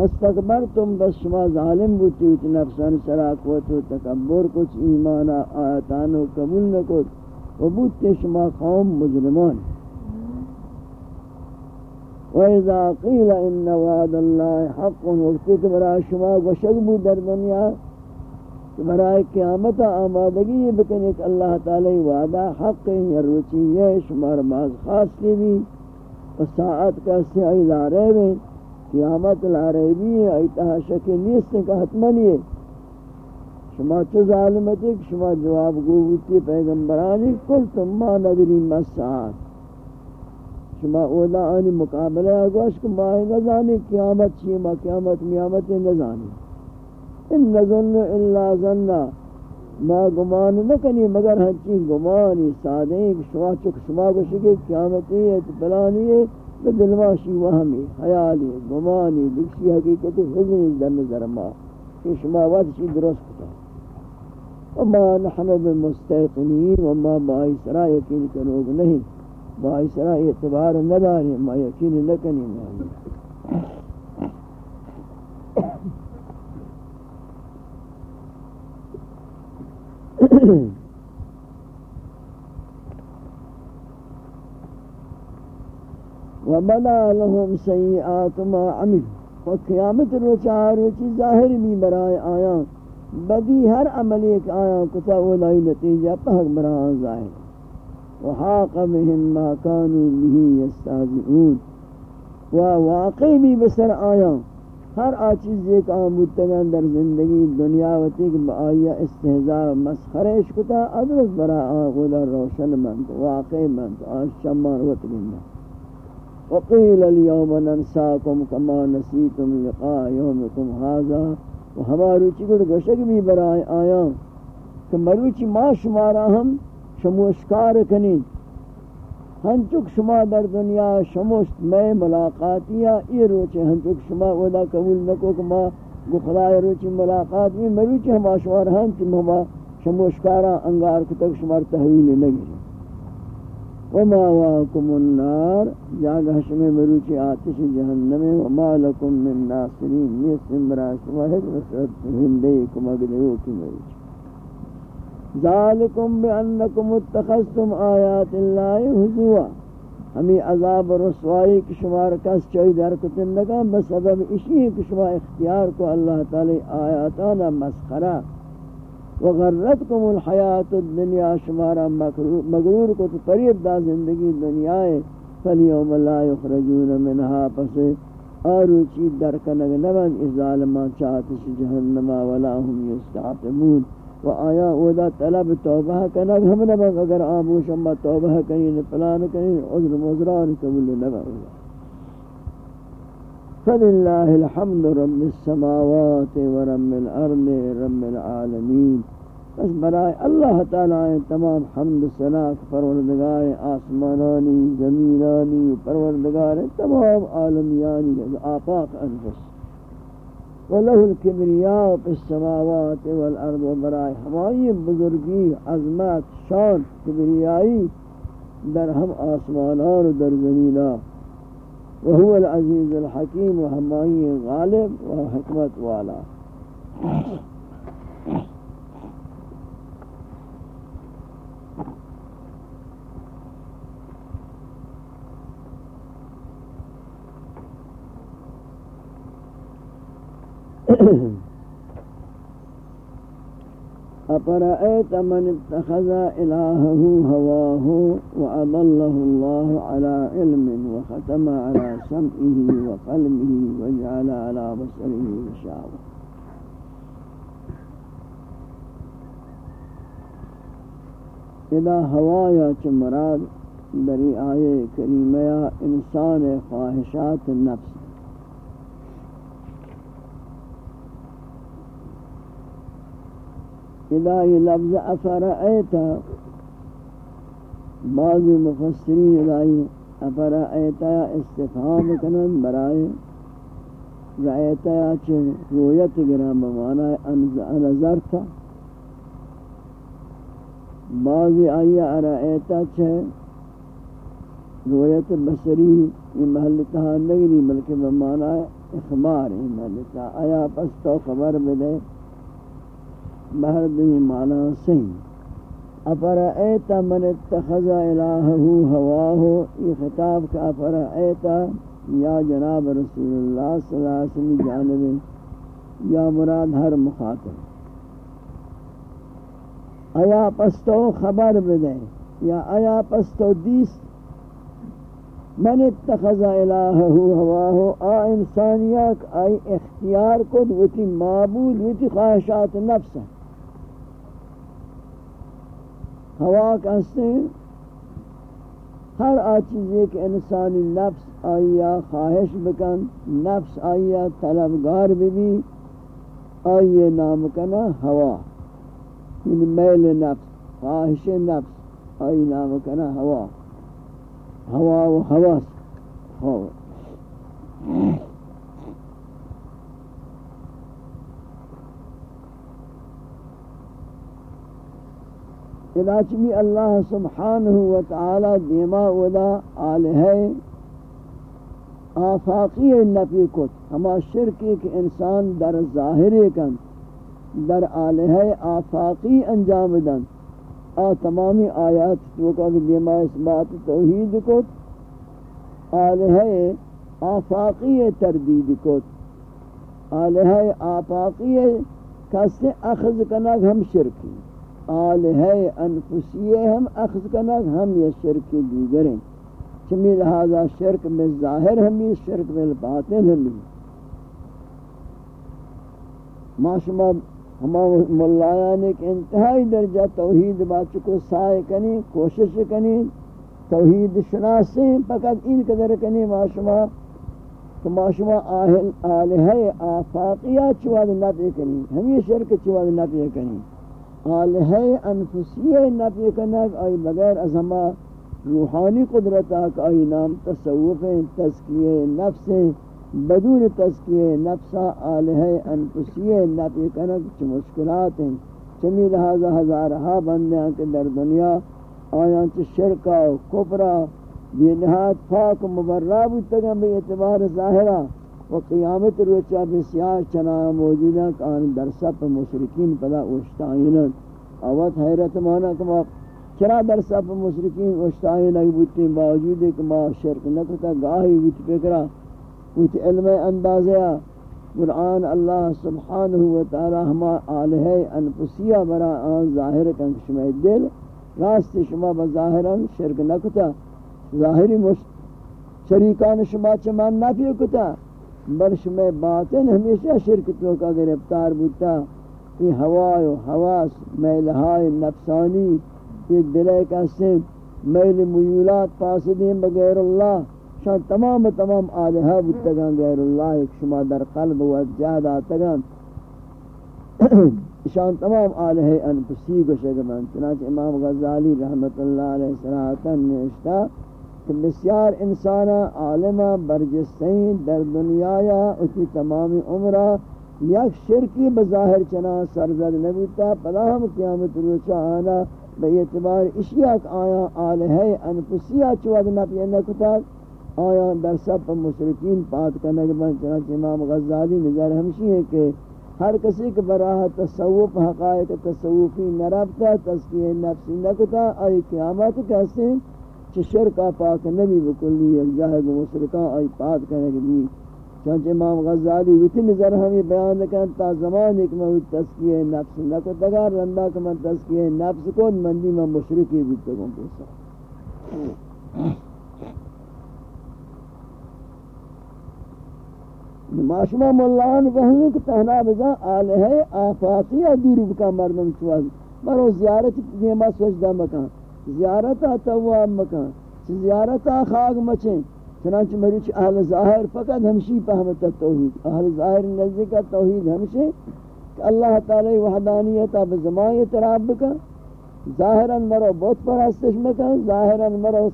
فاستکبرتم بس شما ظالم بوتی ہوتی نفسان سراک و تکبر کچھ ایمان آیتانو قبول نکت و بوتی شما قوم مجرمان. وَإِذَا قِيلَ إِنَّ وَعْدَ اللَّهِ حَقٌّ، وقتی کہ برای شما گوشک بود در دنیا کہ برای قیامت آمادگی یہ بکن کہ اللہ تعالی وعدہ حق ہے روچی ہے شما رماز خاص لی بھی و ساعت کا سعی لارے میں قیامت لارے ہے ایتہا شکل نیست کا حتمنی ہے شما چو ظالمت ہے کہ شما جواب گو بوتی پیغمبرانی کل تم ما ندری مساعت شما اولا آنی مقابلہ گوش کہ ماہی نزانی، قیامت چی ما، قیامت میامت نزانی۔ ان نظن الا ظننا۔ ما گمان نکنی، مگر ہنچی گمانی سادیں کہ شما چک شما گوشی کہ قیامتی ہے پلانی ہے۔ به دلواشی وهمی خیالی گمانی دکشی حقیقت حزنی دم زرما که شما وادشی درست کتا؟ وما نحن بمستيقنين وما بآسراء یقین کنوگ نہیں بآسراء اعتبار نداری ما یقین لكني مانی Mm-hmm. وبدا لهم سيئات ما عمل وقیامت رو چاہر چیز ظاہر بھی برائے آیا۔ بدی ہر عمل ایک آیا، کتا اولائی نتیجہ پہک برائے ظاہر۔ وحاق بهم ما كانوا به يستهزئون وواقع بھی بسر آیا۔ ہر آ چیز ایک آمودتگان در زندگی، دنیا و تیک با آیا و مسخرش کتا ادرس برا آغو در روشن مند واقع مند آش شمان و تگنہ وقیل اليوم ننساکم کما نسیتم لقاء یومکم هذا و ہمارو چکر گشک بھی برائے آیا کہ مروچی ما شمارا ہم شموشکار کنین ہنچک شما در دنیا شموشت میں ملاقاتیا ای روچے ہنچک شما اودا قبول نکو کہ ما گو خدای روچی ملاقات میں مروچی ہما شمار ہنچ ہما شموشکارا انگار کتک شمار تحویل نگی وما واکم النار جاگہ شمی مروچی آتش جہنم وما لکم من ناصرین یہ سمرا شما ہے نصرت ہندے کم اگلے کی مروچی ذالکم بانکم اتخذتم آیات اللہ حضوا۔ ہمیں عذاب رسوائی کی شمار کس چوئی در کتن لگا بسبب اسی کی شما اختیار کو اللہ تعالی آیاتانا مسخرہ۔ وغرتکم الحیات الدنیا شمارا مغرور کو تو پریب دا زندگی دنیا ہے فلیوم لا یخرجون منها، پس آروچی درکنگ نبن ازالمان چاہتش جہنما ولا هم یستعتمون و آیا اودا طلب توبہ کنا ہم نہ اگر آموش اما توبہ کریں پلان کریں عذر مزران قبول نہ فللہ الحمد رب السماوات ورب الارض رب العالمین۔ بس برائے اللہ تعالی تمام حمد ثنا پروردگار آسمانانی، زمینانی، پروردگار تمام عالمیانی آفاق انفس۔ وله الكبرياء في السماوات والارض وبرائے ہماری بزرگی عظمت، شان، کبریائی در ہم آسمانان و در زمینہ وهو العزيز الحكيم وهمائي غالب وحكمة والا Mm-hmm. أفرأيت من اتخذ إلهه هواه وأضله الله على علم وختم على سمعه وقلبه وجعل على بصره غشاوة إذا هوايا مراد بری آئے کریمہ، انسان خواہشات النفس ادائی لفظ افرائیتا بعض مفسرین ادائی افرائیتا استفہام کنن برائے رائیتا چھ رویت گرام بمانا انظرتا بعض آئی ارائیتا چھ رویت بسری یہ محل تہا نگری بلکہ بمانا اخبار ملتا آیا پس تو خبر بدے بہر دی مانا سہی افرائیتا من اتخذ الہہو ہواہو یہ خطاب کا افرائیتا یا جناب رسول اللہ صلی اللہ علیہ وسلم جانب، یا مراد ہر مخاطب۔ آیا پس تو خبر بدے؟ یا آیا پس تو دیس؟ من اتخذ الہہ ہواہو آ انسانیات آئی اختیار کو دوتی معبود دوتی خواہشات نفس۔ ہوا کہتے ہیں ہر آ چیز ایک انسانی نفس آئیا خواہش بکن، نفس آئیا طلبگار بھی بھی آئیے نام کنا ہوا۔ یعنی میل نفس، خواہش نفس آئی نام کنا ہوا۔ ہوا و حواس۔ ہو چمی اللہ سبحانہ و تعالی دیما ودا آلہ آفاقی نفی کت، ہما شرکی کہ انسان در ظاہر کن، در آلہ آفاقی انجام دن۔ آ تمامی آیات تو کہ دیما اس بات توحید کو آلہ آفاقی تردید کو آلہ آفاقی کسے اخذ کنک ہم شرکی آلہ انفسی ہم اخذ کنک ہم یہ شرک دیگر ہیں۔ چمی لہذا شرک میں ظاہر ہمی شرک میں باطن ہمی ما شما ہما ملایان ایک انتہائی درجہ توحید بات کو سائے کنی، کوشش کنی، توحید شناسی فقط این قدر کنی ما شما کہ ما شما آلہ آفاقیہ چواد نبی کنی۔ ہمیں شرک چواد نبی کنی۔ آلہ انفسیہ نبی کنک آئی بغیر از ہما روحانی قدرت آک آئی نام تصوف، تذکیہ نفس، بدون تذکیہ نفسا آلہ انفسیہ نفی کنک چھ مشکلات ہیں چمی لہذا ہزارہا بندیاں کے در دنیا آیاں چھ شرکا و کفرا یہ نہایت پاک و مبرہ بودتا بے اعتبار ظاہرہ۔ و قیامت روچہ بسیار چنا موجودہ کان در سب مشرکین پدا اوشتائینا آوات حیرت مانا کما چرا در سب مشرکین اوشتائینا بودتی باوجود ہے کہ ما شرک نکتا گاہی بیت پکرا کچھ علم اندازہ قرآن اللہ سبحانہ و تعالی ہما آلہ انفسیہ برا آن ظاہر کن شما دل راست شما بظاہرا شرک نکتا ظاہری شریکان شما چما نفی کتا بل شما باطن ہمیشہ شرک تو کا گرفتار بودتا۔ یہ ہوا و حواس، میلہائے نفسانی، یہ دلے کا سن، میل میولات پاسدین بغیر اللہ۔ شان تمام تمام آلہہ بتگان غیر اللہ، ایک شما در قلب و جہد آتگان۔ شان تمام آلہہ انفسی کو شگمان، چنانچہ امام غزالی رحمت اللہ علیہ صلاحاتن نشتا کہ بسیار انسانا عالمہ برجستین در دنیا یا اسی تمام عمرہ یک شرکی بظاہر چنا سرزد نبیتا پدا ہم قیامت روچہ آنا بے اعتبار اشیاء آیا آلہہ انفسیہ چواد نبی انکتاک آیا در سب مشرکین پات کرنے کے چنانچہ امام غزالی نظر ہمشی ہے کہ ہر کسی کے براہ تصوف حقائق تصوفی نربتا تذکیہ نفسی نکتا آئی قیامت کہتے ہیں چھ شرکا پاک نبی بکلی یک جاہد مشرکان آئی پات کرنے کے بھی چنانچہ امام غزالی ویتی نظر ہمیں بیان کرنے تا زمان ایک میں تذکیہ نفس نکتا گا رندہ کہ من تذکیہ نفس کو مندی میں مشرکی بیتا گوں پیسا۔ معاشمہ ملان وہی کہ تہنا بزا آلہ آفاقیہ دور بکا مردم چواز۔ مرو زیارت دیما سجدہ مکان۔ زیارت تواب مکان زیارت خاگ مچیں، چنانچہ مریچ اہل ظاہر فقط ہمشی پہمتا توحید، اہل ظاہر نزدیک توحید ہمشی کہ اللہ تعالی وحدانیتا بزمان اعتراف بکا ظاہراً مرو بہت پرستش مکان ظاہراً مرو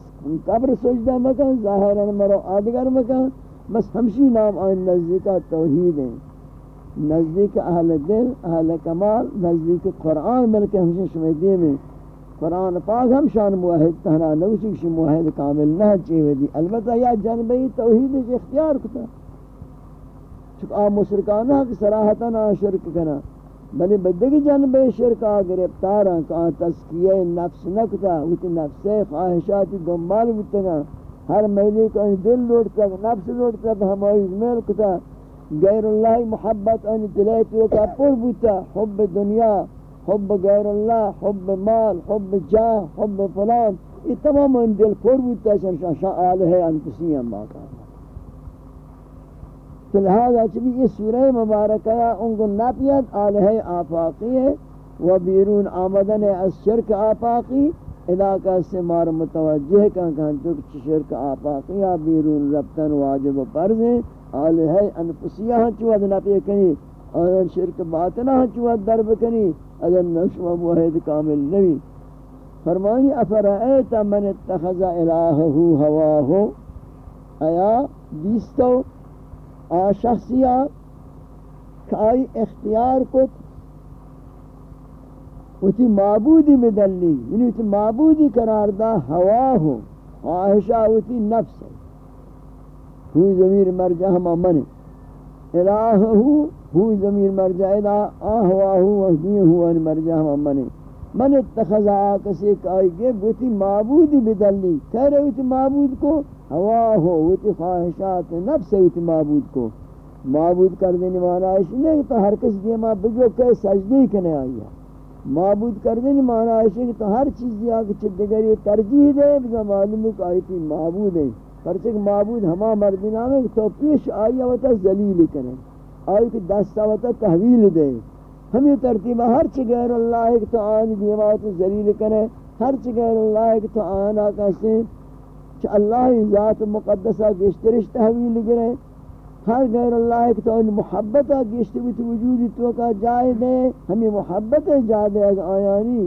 قبر سجدہ مکان ظاہراً مرو آدگر مکان بس ہمشی نام آئین نزدیک توحید ہیں۔ نزدیک اہل دل، اہل کمال، نزدیک قرآن، بلکہ ہمشی شمیدی میں قرآن پاک ہم شان موحد تہنا نوشی کشی موحد کامل نہ چیوے دی۔ البتہ یا جنبی توحید جی اختیار کتا۔ چکہ آ مشرکانہ کہ صراحتاً آ شرک کنا۔ بلی بدگی جنب شرک آ گرفتار ہیں کہ تذکیہ نفس نکتا ویتی نفس خواہشاتی دنبال بتنا ہر میلی کو دل لوٹتا نفس لوٹتا ہمائی زمیل کتا۔ غیر اللہ محبت ان دلیتو کا پر بوتا۔ حب دنیا حب غیر اللہ حب مال، حب جاہ حب فلان. یہ تمام ان دل پر بوتا شان شان آلہ انفسیاں باقا تو لہذا چبی یہ سورہ مبارکہ ان کو نپیت آلہ آفاقی ہے و بیرون آمدن از شرک آفاقی. علاقہ سے مار متوجہ کن کن تو شرک آفاقی یا بیرون ربطن واجب و پرز ہیں آلہ انفسیہ ہاں چوہ دنا پہ کنی؟ آن شرک باطنہ ہاں چوہ درب کنی اگر نشوہ موحد کامل نبی فرمانی افرائیت من اتخذ الہہو ہواہو ایا دیستو آ شخصیہ کائی اختیار کت، وتی معبودی بدلی یعنی وتی معبودی قرار دا ہواہو خواہشہ وتی نفس. ہے ہوئی ضمیر مرجع ہما من الہ ہوئی ضمیر مرجع الہ آہواہو وحدی ہوا مرجع ہما من من اتخذ آکسی کائی گے بوتی معبودی بدلی. کہہ رہے ہوتی معبود کو؟ ہوا ہواہو ہوتی خواہشات نفس ہوتی معبود کو. معبود کر دینے مانا ہے نہیں تو ہر کس دیما بجو کہ سجدی کنے آئیا معبود کر دینے مانا ہے کہ تو ہر چیز دیا کہ چھ دگری ترجیح دے بزا معلوم ہے کہ آئی تھی معبود ہے. پرچک معبود ہما مردی نامے تو پیش آئی وتا ذلیل کرے آئی کہ دستا وتا تحویل دے ہمیں ترتیبہ ہر چی غیر اللہ ایک تو آن دیوات ذلیل کرے، ہر چی غیر اللہ ایک تو آن آکا سے۔ چھ اللہ ذات مقدسہ گشترش تحویل گرے۔ ہر غیر اللہ ایک تو ان محبتہ گشت بھی وجودی تو کا جائے دے۔ ہمیں محبت جا دے آیانی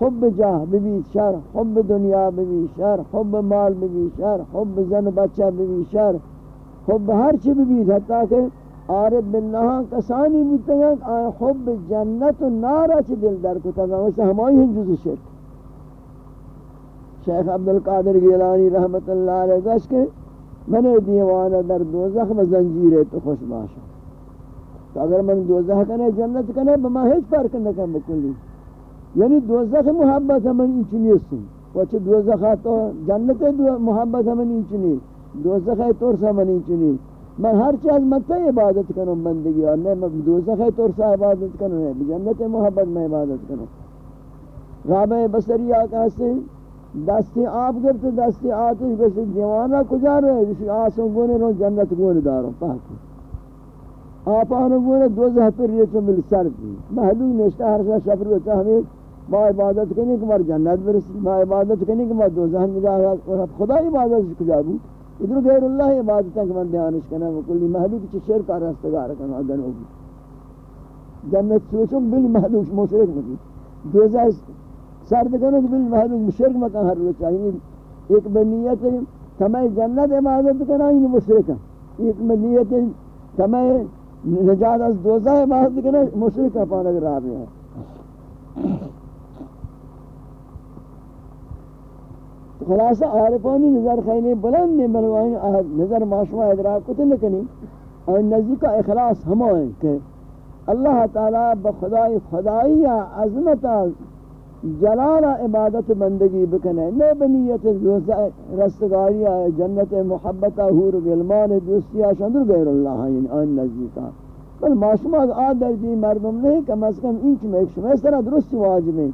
حب جاہ بھی شر، حب دنیا بھی شر، حب مال بھی شر، حب زن بچہ بھی شر۔ حب ہر چی بھی حتیٰ کہ عارف باللہ کسانی بودتا آیا حب جنت و نارا چی دل در کتا گا ویسا ہمائی ہیں جز شرک شیخ عبدالقادر گیلانی رحمت اللہ علیہ گوش کہ میں نے دیوانا در دوزخ میں زنجیر ہے تو خوش باشا تو اگر من دوزخ کنے جنت کنے بما ہیچ فرق نہ کن بکلی یعنی دوزخ محبت ہمیں انچ نیستی وچ دوزخ تو جنت محبت ہمیں انچ نیست؟ دوزخ طور سے ہمیں انچ نیست؟ میں ہر چیز مت عبادت کروں بندگی اور نہیں میں دوزخ ہے طور سے عبادت کروں نہیں جنت محبت میں عبادت کروں رابع بصری آقا سے دستی آپ گرت دستی آتش بس جوانا کجا رہے؟ جسی آسوں گونے رو جنت گونے داروں پاکی آپ آنو گونے دوزہ پر ریچو مل سر دی. محلوم نشتا ہر سا شفر ہوتا ہمیں ما عبادت کرنے کہ مار جنت برسی ما عبادت کرنے کہ مار دوزہ نجاہ خدا عبادت کجا بود؟ ادھر غیر اللہ عبادت کہ من دیانش کرنا وکلی محلوم کی شرک آر رستگار کرنا اگر ہوگی۔ جنت سوچوں بل محلوم مشرک مجھے دوزہ سرد کرنے کہ بل محلوم مشرک مکان ہر روچ چاہیے۔ ایک بنیت تمہیں جنت عبادت کرنا ہی مشرک ہے۔ ایک بنیت تمہیں نجات از دوزہ عبادت کرنا مشرک ہے پانا اگر رابع ہے۔ خلاصہ عارفانی نظر خیلی بلند نہیں بلوائیں نظر معاشمہ ادراک کتے نکنی اور نزدی کا اخلاص ہمائیں کہ اللہ تعالی بخدای خدایی عظمتا جلال عبادت بندگی بکنے۔ نہ بنیت رستگاری، جنت محبت، حور غلمان دوستی شندر غیر اللہ یعنی آن نزدی کا بل معاشمہ آدر جی مردم نہیں، کم از کم اینچ میں ایک شما اس طرح درست واجب ہے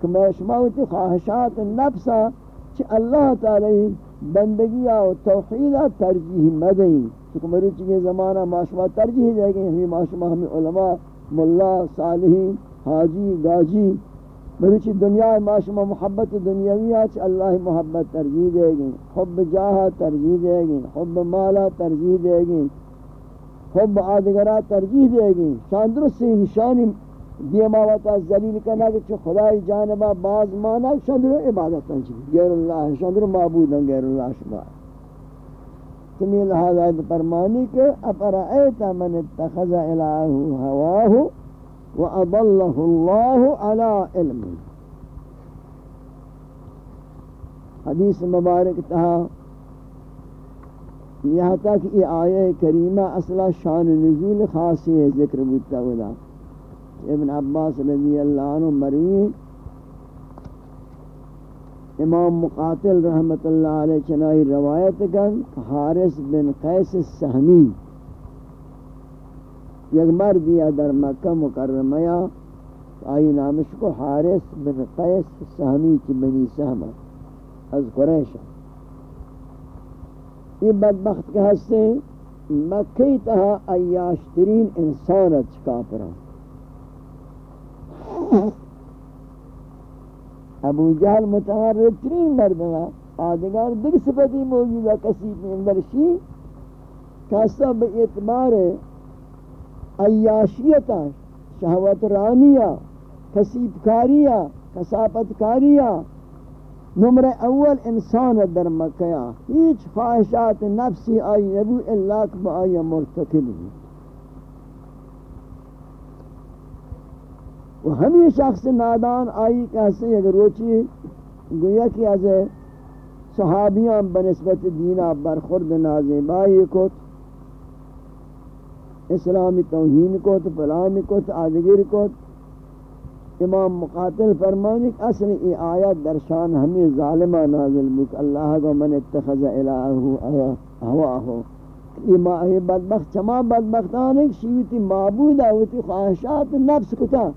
کہ معاشمہ ہوتی خواہشات نفسہ کہ اللہ تعالی بندگی و توحید ترجیح مدیں۔ چونکہ مروچی کے زمانہ معاشمہ ترجیح دے گئے، ہمیں معاشمہ ہمیں علماء، ملا، صالحین، حاجی گاجی مروچی دنیا معاشمہ محبت دنیاوی آچ اللہ محبت ترجیح دے گئے۔ حب جاہ ترجیح دے گئے، حب مالا ترجیح دے گئے، حب آدگرہ ترجیح دے گئے۔ شاندرست سے نشانی دیما وتا ذلیل کنا کہ چھ خدای جانبا باز مانا شندر عبادت انچ غیر اللہ شندر معبود غیر اللہ شما تمی لہذا فرمانی کہ افرائیت من اتخذ الہ ہواہ واضلہ اللہ علی علم حدیث مبارک تہا یہاں تک یہ آیہ کریمہ اصلا شان نزول خاصی ہے ذکر بودتا ودا ابن عباس رضی اللہ عنہ مروی امام مقاتل رحمت اللہ علیہ چنائی روایت کن حارس بن قیس السہمی یک مردی در مکہ مکرمیہ آئی نامش کو حارس بن قیس السہمی چی بنی سہمہ از قریشہ یہ بدبخت کے ہستے مکہی تہا ایاشترین انسانت کافران ابو جہل متحرر ترین مردم مردنا آدھگار دیکھ صفتی موجودہ کسی میں اندرشی کسا بے اعتبار ایاشیتا شہوت رانیہ کسیب کاریہ کساپت کاریہ نمر اول انسان در مکہ۔ ہیچ خواہشات نفسی آئی نبو اللہ کبا آئی، مرتکب بھی و ہمی شخص نادان آئی کہتے ہیں اگر روچی گویا کہ از صحابیان بنسبت دینا برخورد نازیبائی کت، اسلامی توہین کت فلانی کت، آدگر کت۔ امام مقاتل فرمانی کہ اصل ای آیات در شان ہمیں ظالمہ نازل بک۔ اللہ کو من اتخذ الہو ہواہو یہ بدبخت، چما بدبختان ایک شیوتی معبود آوتی خواہشات نفس کتا۔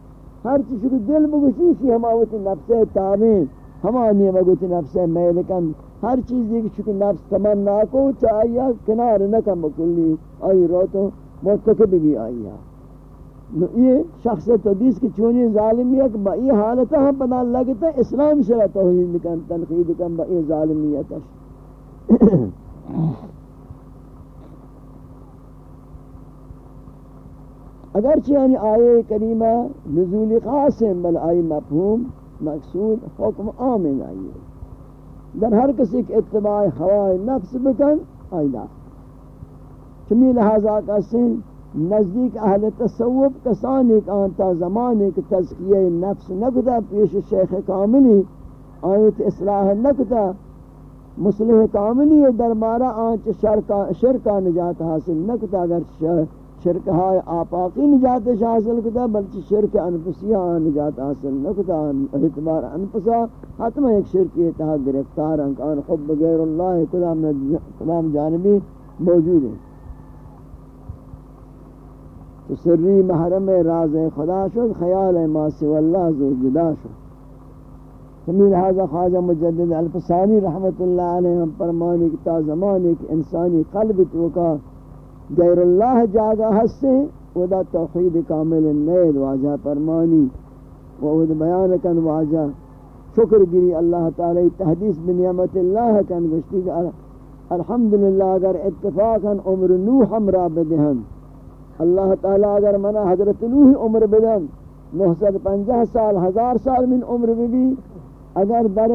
ہر چیز کو دل بگوشی شی ہم آوتی نفس تابین ہما نیمہ گوتی نفس میلکن، ہر چیز دیکھ چکو نفس تمنا کو چاہیا کنار نکم بکلی، آئی رو تو مرتکب بھی آئی یہ شخص تدیس کی چونی ظالمیت با یہ حالتا ہم پتا لگتا اسلام شرع توحید کن، تنقید کن با یہ ظالمیت اگرچہ یعنی آئے کریمہ نزول خاص ہے بل آئی مفہوم مقصود حکم آمین آئیے در ہر کسی کے اتباع ہوای نفس بکن آئی لا. چمی لہذا کسی نزدیک اہل تصوف کسان ایک آنتا زمان ایک تذکیہ نفس نکتا پیش شیخ کاملی آیت اصلاح نکتا مسلح کاملی دربارہ آنچ شرکا نجات حاصل نکتا اگر شرک شرک ہائے آپاقی نجات حاصل کتا، بلکہ شرک انفسیہ ہاں نجات حاصل نکتا، اعتبار انفسا حتم ایک شرکی اتحاد گرفتار انکان خب غیر اللہ کلام جانبی موجود ہے تو سری محرم راز خدا شد، خیال ما سوى اللہ زو جدا شد۔ ہمیں لہذا خواجہ مجدد الفسانی رحمت اللہ علیہ ہم فرمانی کہ تا زمان ایک انسانی قلب توکا غیر اللہ جاگا ہستے ودا توحید کامل نید واجہ فرمانی وہد بیان کن واجہ، شکر گری اللہ تعالی تحدیث بنعمت اللہ کن گشتی الحمدللہ اگر اتفاقا عمر نوح ہم بدہن، اللہ تعالی اگر منا حضرت نوح عمر بدن 950 سال، ہزار سال من عمر بھی اگر در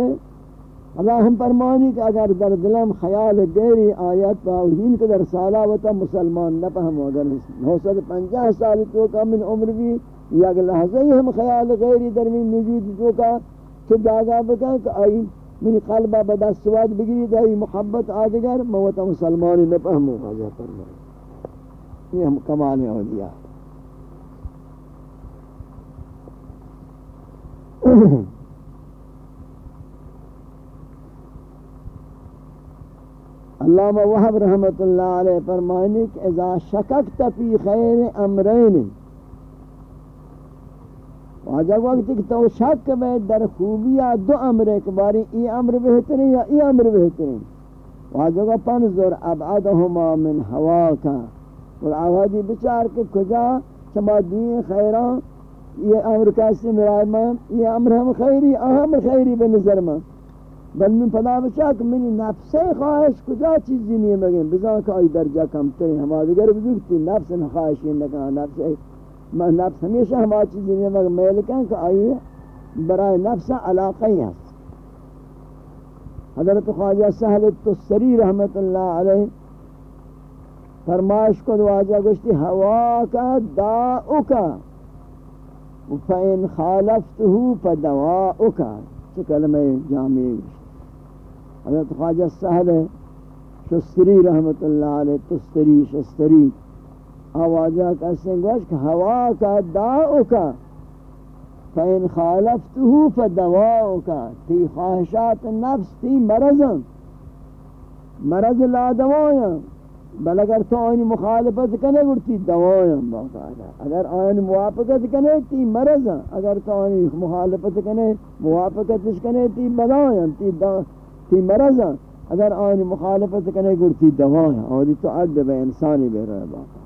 اللہ ہم فرمانی کہ اگر در دلم خیال غیری آیت توحید کے در سالہ وتا مسلمان نہ پہم اگر 950 سال تو کا من عمر بھی یا اگر لحظہ ہی ہم خیال غیری در من وجود تو کا کہ جاگا بکا کہ آئی من قلبہ بدست سواد بگری دائی محبت آدگر موتا مسلمانی نہ پہم اگر فرمانی یہ ہم کمانے ہو دیا Mm-hmm. علامہ وحب رحمت اللہ علیہ فرمائنے کہ اذا شککت فی خیر امرین، واجہ وقت کہ تو شک میں در خوبیہ دو امر ایک باری، ای امر بہترین یا ای امر بہترین؟ واجہ پنظر ابعدہما من ہواکا اور آوازی بچار کے کجا؟ چما دین خیران، یہ امر کیسے مرائے میں؟ یہ امر ہم خیری، اہم خیری بنظر میں۔ بل من پدا بچا کہ منی نفس خواہش کجا چیزی نہیں مگیں بزان کہ آئی درجہ کم تری ہما دیگر بزرگتی. نفس خواہشی نکا نفس نفس ہمیشہ ہما چیزی نہیں مگیں میلکن کہ آئی برای نفس علاقی ہے حضرت خواجہ سہل التسری رحمت اللہ علیہ فرمائش کو دواجہ گوشتی ہوا کا داؤ کا فَإِنْ خَالَفْتُهُ فَدَوَاؤُكَ چھ کلمہ جامعی گوشتی. حضرت خواجہ سہل شستری رحمت اللہ علیہ تستری شستری۔ آوازہ کہتے گوش کہ ہوا کا داؤ کا۔ فَإِنْ خَالَفْتُهُ فَدَوَاؤُكَ تی خواہشات نفس تی مرضاں مرض لا دوایاں بل اگر تو آئین مخالفت کنے گرتی دوایاں باقاعدہ اگر آئین موافقت کنے تی مرضاں اگر تو آئین مخالفت کنے موافقت کنے تی بدایاں تی, تی مرضاں اگر آئین مخالفت کنے گرتی دوایاں اور تو عد بے انسانی بے رہے باقاعدہ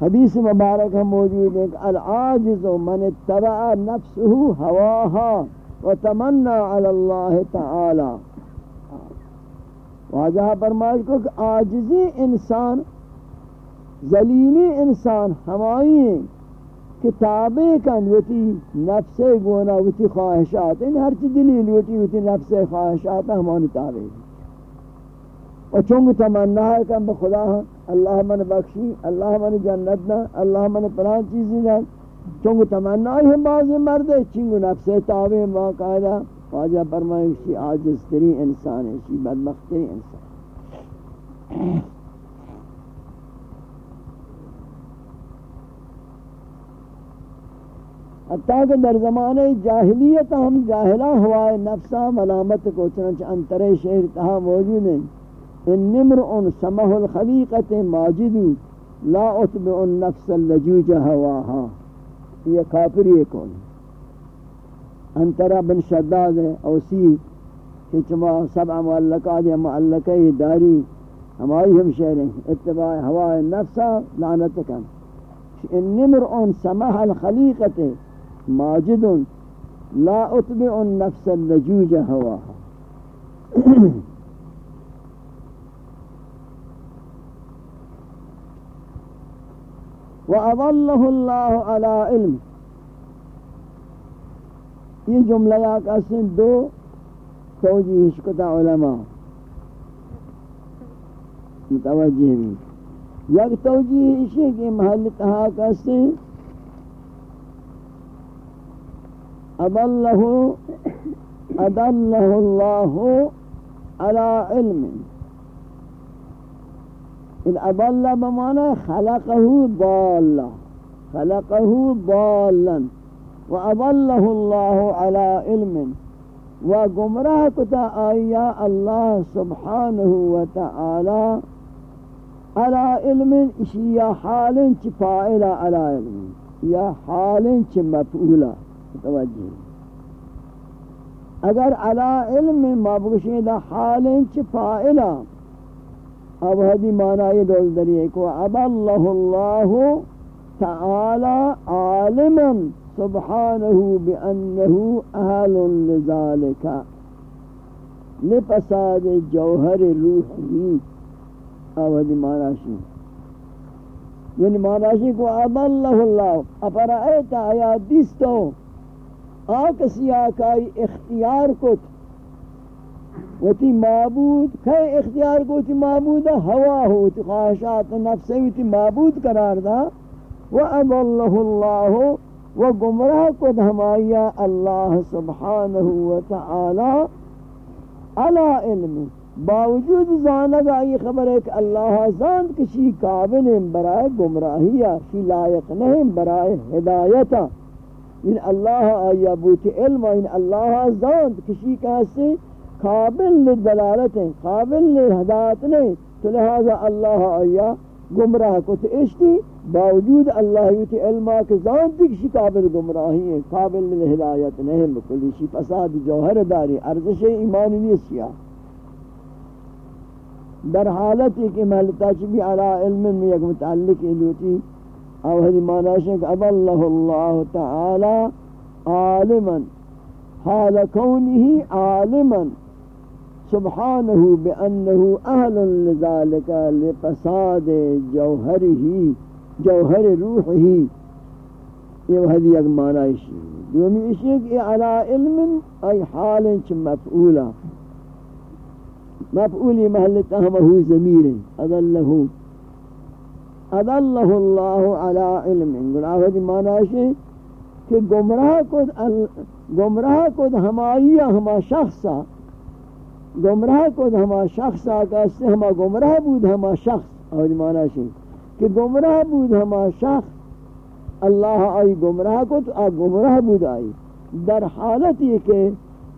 حدیث مبارک ہم موجود ہے کہ العاجز من اتبع نفسه هواها وتمنى على الله تعالی. واجہ فرمائش کو کہ عاجزی انسان، ذلیلی انسان، ہمائی کتابیں کن وتی نفس گونا وتی خواہشات ان ہر چیز دلیل وتی وتی نفس خواہشات ہمانی تابع. اور چونگ تمنا ہے کہ بخدا اللہ من بخشی اللہ من جنت نہ اللہ من پران چیزی نہ چونگ تمنا ہی بعض مرد چنگ نفس تابع باقاعدہ واجہ فرمائے کہ عاجز تری انسان ہے شی بدبخت تری انسان حتیٰ کہ در زمانے جاہلیت ہم جاہلہ ہوائے نفسہ ملامت کو، چنانچہ انترے شہر تہا موجود ہیں۔ ان نمرء سمح الخلیقت ماجد لا اتبع النفس اللجوج ہواہا۔ یہ کافر یہ کون انترہ بن شداد ہے اوسی، کہ چما سبع معلقات یا معلقہ داری، ہماری ہم شہر ہیں۔ اتباع ہوائے نفسا لعنت کن۔ ان نمرء سمح الخلیقت ماجد لا اتبع النفس اللجوج ہواہا وَأَضَلَّهُ اللَّهُ عَلَىٰ عِلْمِ. یہ جملہ یا کسن دو توجیہ شکتا علماء. متوجہ بھی یک توجیہ اسی کہ محل تہا کسن اضلہ اضلہ اللہ علی علم. أضل بمعنى خلقه ضالا خلقه ضالا وأضله الله على علم. وگمراہ کتا آیا اللہ سبحانہ وتعالی على علم اشیا حال چ على علم یا حال چ توجہ اگر على علم ما بگشیدہ حال چ فاعلا اب ہدی معنی دول دریئے کو، اب اللہ اللہ تعالی عالما سبحانه بأنه أهل لذلك لفساد جوهر روحی آوازی معنی شی۔ یعنی معنی شی کو، اب اللہ اللہ اپرائیتا آیا دیستو۔ آکسی آکائی اختیار کت۔ وتی معبود کئی اختیار کو تی معبود، ہوا ہو تی خواہشات نفس تی معبود قرار دا۔ و اضلہ اللہ و گمراہ کو دھمایا اللہ سبحانہ و تعالی۔ علا علم، باوجود زانگا یہ خبر ہے کہ اللہ زاند کسی قابل برائے گمراہی فی لائق نہیں، برائے ہدایتا۔ ان اللہ آیا بوتی علم ان اللہ زاند کسی کہتے قابل لدلالت ہیں، قابل لہدایت نہیں. تو لہذا اللہ آیا گمراہ کو تو اشتی باوجود اللہ یوتی علمہ کے زانتی کسی قابل گمراہی ہیں، قابل لہدایت نہیں بکلی شی فساد جوہر داری، ارزش ایمانی نہیں سیا در حالت کہ محلتا چبی علا علم میں یک متعلق علوتی أو حدی معنی شک اب اللہ اللہ تعالی عالما. حال کونه عالما. سبحانه بأنه أهل لذلك لفساد جوهره جوهر روحه. یہ هذه یک معنی ہے دومی اشیاء کہ على علم ای حال مفعولا. مفعولی محل تهمه ضمیر اضله اضله الله على علم. گناہ هذه معنی ہے کہ گمراہ کو گمراہ کو ہمائی ہما شخصا، گمراہ کو ہما شخص آقا سے ہما گمراہ بود ہما شخص. اور معنی شئی کہ گمراہ بود ہما شخص، اللہ آئی گمراہ کو تو آ گمراہ بود آئی. در حالت یہ کہ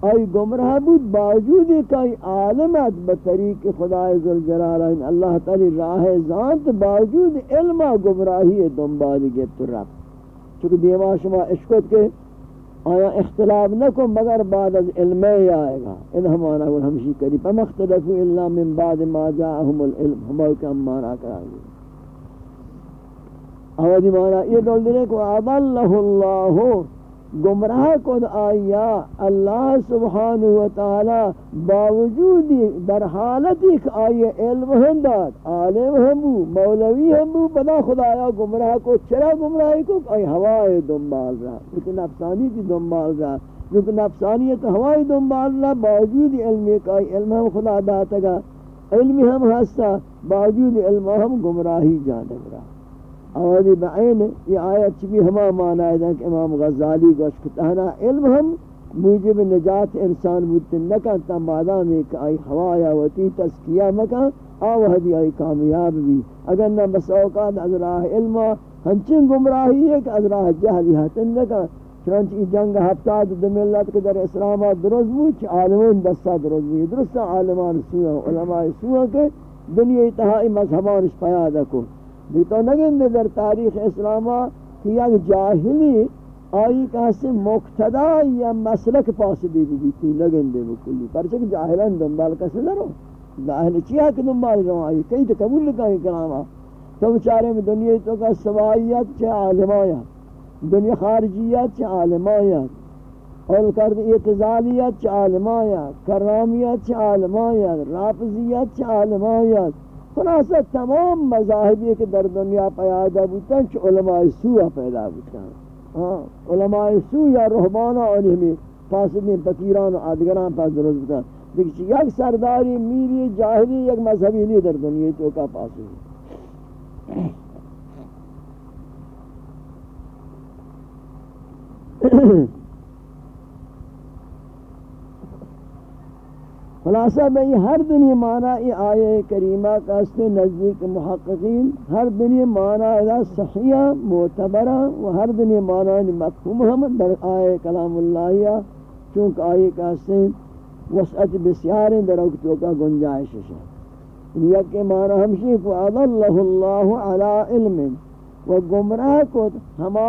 آئی گمراہ بود باوجود کہ آئی عالمت بطریق خدا ذوالجلال اللہ تعالی راہ ذات باوجود علم گمراہی دنبال گفت رب چونکہ دیما شما اشکت کے آیا اختلاف نہ کو مگر بعد از علم ہی آئے گا۔ ان ہمانا وہ ہمشی کری۔ پم اختلفو الا من بعد ما جاءهم العلم۔ ہمارے کم مانا کرا گئی آوازی مانا، یہ دول دنے کو اضلہ اللہ گمراہ کد آیا اللہ سبحانہ وتعالی باوجود در حالت ایک آئی علم ہنداد عالم ہم بو، مولوی ہم بو پدا خدایا گمراہ کو، چرا گمراہی کو؟ آئی ہوائے دنبال رہا لیکن افسانی کی دنبال رہا لیکن نفسانیت ہوائے دنبال رہا باوجود علم ایک آئی، علم ہم خدا داتا گا، علم ہم ہستا باوجود علم ہم گمراہی جانب رہا آوازی بعین یہ آیت چبی ہما معنی ہے کہ امام غزالی کو اشکتانا علم ہم موجب نجات انسان بودتن نکن، تا مادام ایک آئی خوایا وتی تسکیہ مکن آوہدی آئی کامیاب بھی اگر نہ بس اوقات از راہ علم ہنچن گمراہی ہے کہ از راہ جہلی ہتن نکن. چنانچہ ای جنگ ہفتاد دو ملت کے در اسلامات درست بود چھ عالمین دستا درست بود. درست عالمان سوئے علماء سوئے کے دنیا اتحائی مذہبانش پیادہ کو بیتو نگن در تاریخ اسلاما کہ یک جاہلی آئی کہاستے مقتدا یا مسلک پاس دی بھی بیتی لگن دے بکلی۔ پرچہ کہ جاہلان دنبال کسی لرو؟ جاہل چیہا کہ دنبال رو آئی کئی تو قبول لکا ہی کلاما تو بچارے میں دنیا تو کا سوائیت چاہ عالمایت دنیا خارجیت چاہ عالمایت اور کرد اعتزالیت چاہ عالمایت کرامیت چاہ عالمایت رافضیت چاہ عالمایت خلاصہ تمام مذاہبی کے در دنیا پیدا بودتاں چھ علماء سوء پیدا بودتاں ہاں علماء سوء یا رحبانا اور ہمیں فاسدین، فقیران و آدگران پاس درست بودتاں دیکھ یک سرداری میری جاہلی یک مذہبی نہیں در دنیا، تو کا پاس ہوئی خلاصہ میں ہر دنیا معنی یہ آیے کریمہ کا اس نزدیک محققین ہر دنیا معنی ادا صحیح معتبرہ و ہر دنیا معنی یعنی مفہوم ہم در آیے کلام اللہ چونکہ آیے کا سے وسعت بسیار در اکتوں کا گنجائش ہے۔ یک معنی ہمشی کو اضلہ اللہ علی علم و گمراہ کو ہما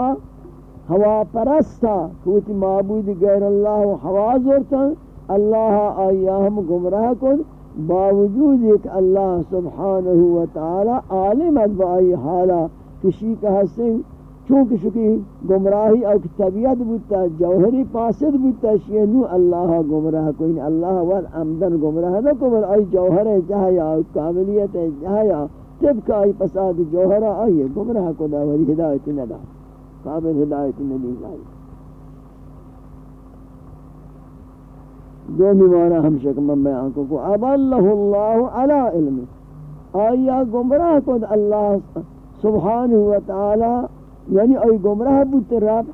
ہوا پرستا کوتی معبود غیر اللہ و ہوا زورتا اللہ آیاہم گمراہ کن، باوجود ایک اللہ سبحانہ وتعالی عالمت با آئی حالا کسی کا حسن، چونکہ شکی گمراہی او طبیعت بودتا، جوہری پاسد بودتا شیئنو اللہ گمراہ کوئی اللہ وال عمدن گمراہ نہ کو بل آئی جوہر جہیا کاملیت جہیا طبق آئی پساد جوہرہ آئی، گمراہ کو دا ولی ہدایت ندا قابل ہدایت ندی لائی دو معنی ہم شکم بیان کو کو اضلہ اللہ علی علم. آیا گمراہ کو اللہ سبحانہ وتعالی یعنی ای گمراہ بوت رب،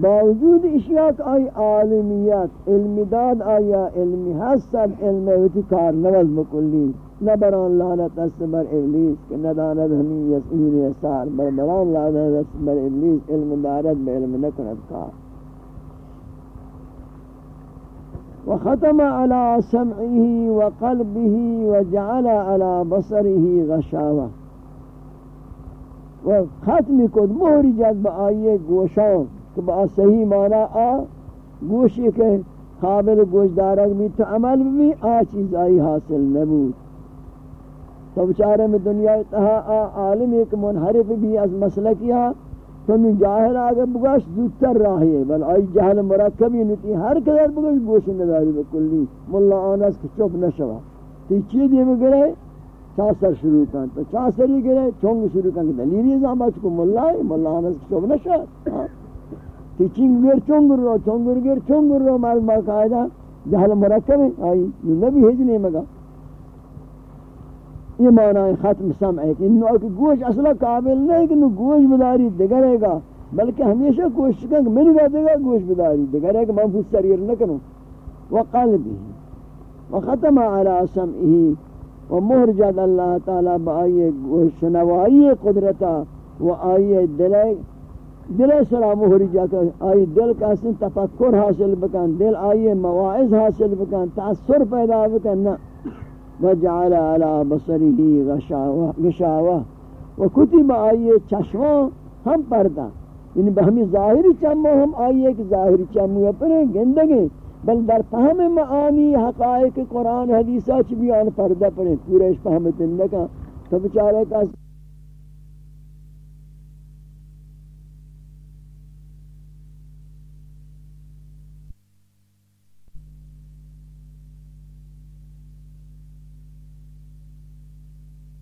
باوجود اشیاء آئی عالمیت، علم داد آیا علمی حسد علم ویتی کار نوز بکلی نبران لعنت اسبر ابلیس، کہ نداند ہمیں یسئین یسار بربران لعنت اسبر ابلیس، علم دارت بے علم نکند کار. وختم على سمعه وقلبه وجعل على بصره غشاوة. وختم کد مہری جد با آئیے گوشان کہ با صحیح معنی آ، گوشی کے قابل گوش بھی تو عمل بھی آ چیز آئی حاصل نبود. تو بچارے میں دنیا اتہا آ، عالم ایک منحرف بھی از مسلکیہ من جاہل آگے بگاش زودتر راہی ہے، بل آئی جاہل مرکبی نتی، ہر قدر بگاش گوش نداری بکلی ملا آنس کہ چپ نشوا. تی چی دی بگرے چاسر شروع کن. تو چاسری گرے، چونگ شروع کن دلیلی زامبا چکو ملا ہے، ملا آنس کہ چپ نشوا. تی چنگ گر چونگ رو، چونگ گر چونگ رو مرد باقاعدہ جاہل مرکبی، آئی نبی ہجنے مگا. یہ معنی ختم سمع ہے کہ انہوں کہ گوش اصلا قابل نہیں کہ انہوں گوش بداری دگرے گا، بلکہ ہمیشہ کوشش کریں کہ میں نے گا گوش بداری دگرے گا منفوس سریر نہ کروں۔ وقلبی وختم على سمعه ومهر جد الله تعالى بآيه شنوائی قدرتا و آئیے دل دل سرا مہر جا کر آئی دل کا سن تفکر حاصل بکن، دل آئیے مواعظ حاصل بکن تاثر پیدا بکن، نہ۔ وجعل على بصره غشاوه غشاوة. وكتب آئیے چشموں ہم پردہ یعنی بہمی ظاہری چمو ہم آئیے کہ ظاہری چمو پر گندگی بل در فهم معانی حقائق قرآن حدیثہ چھ بیان پردہ پڑھیں. پورے اس فہمت اندکا تو بچارے کا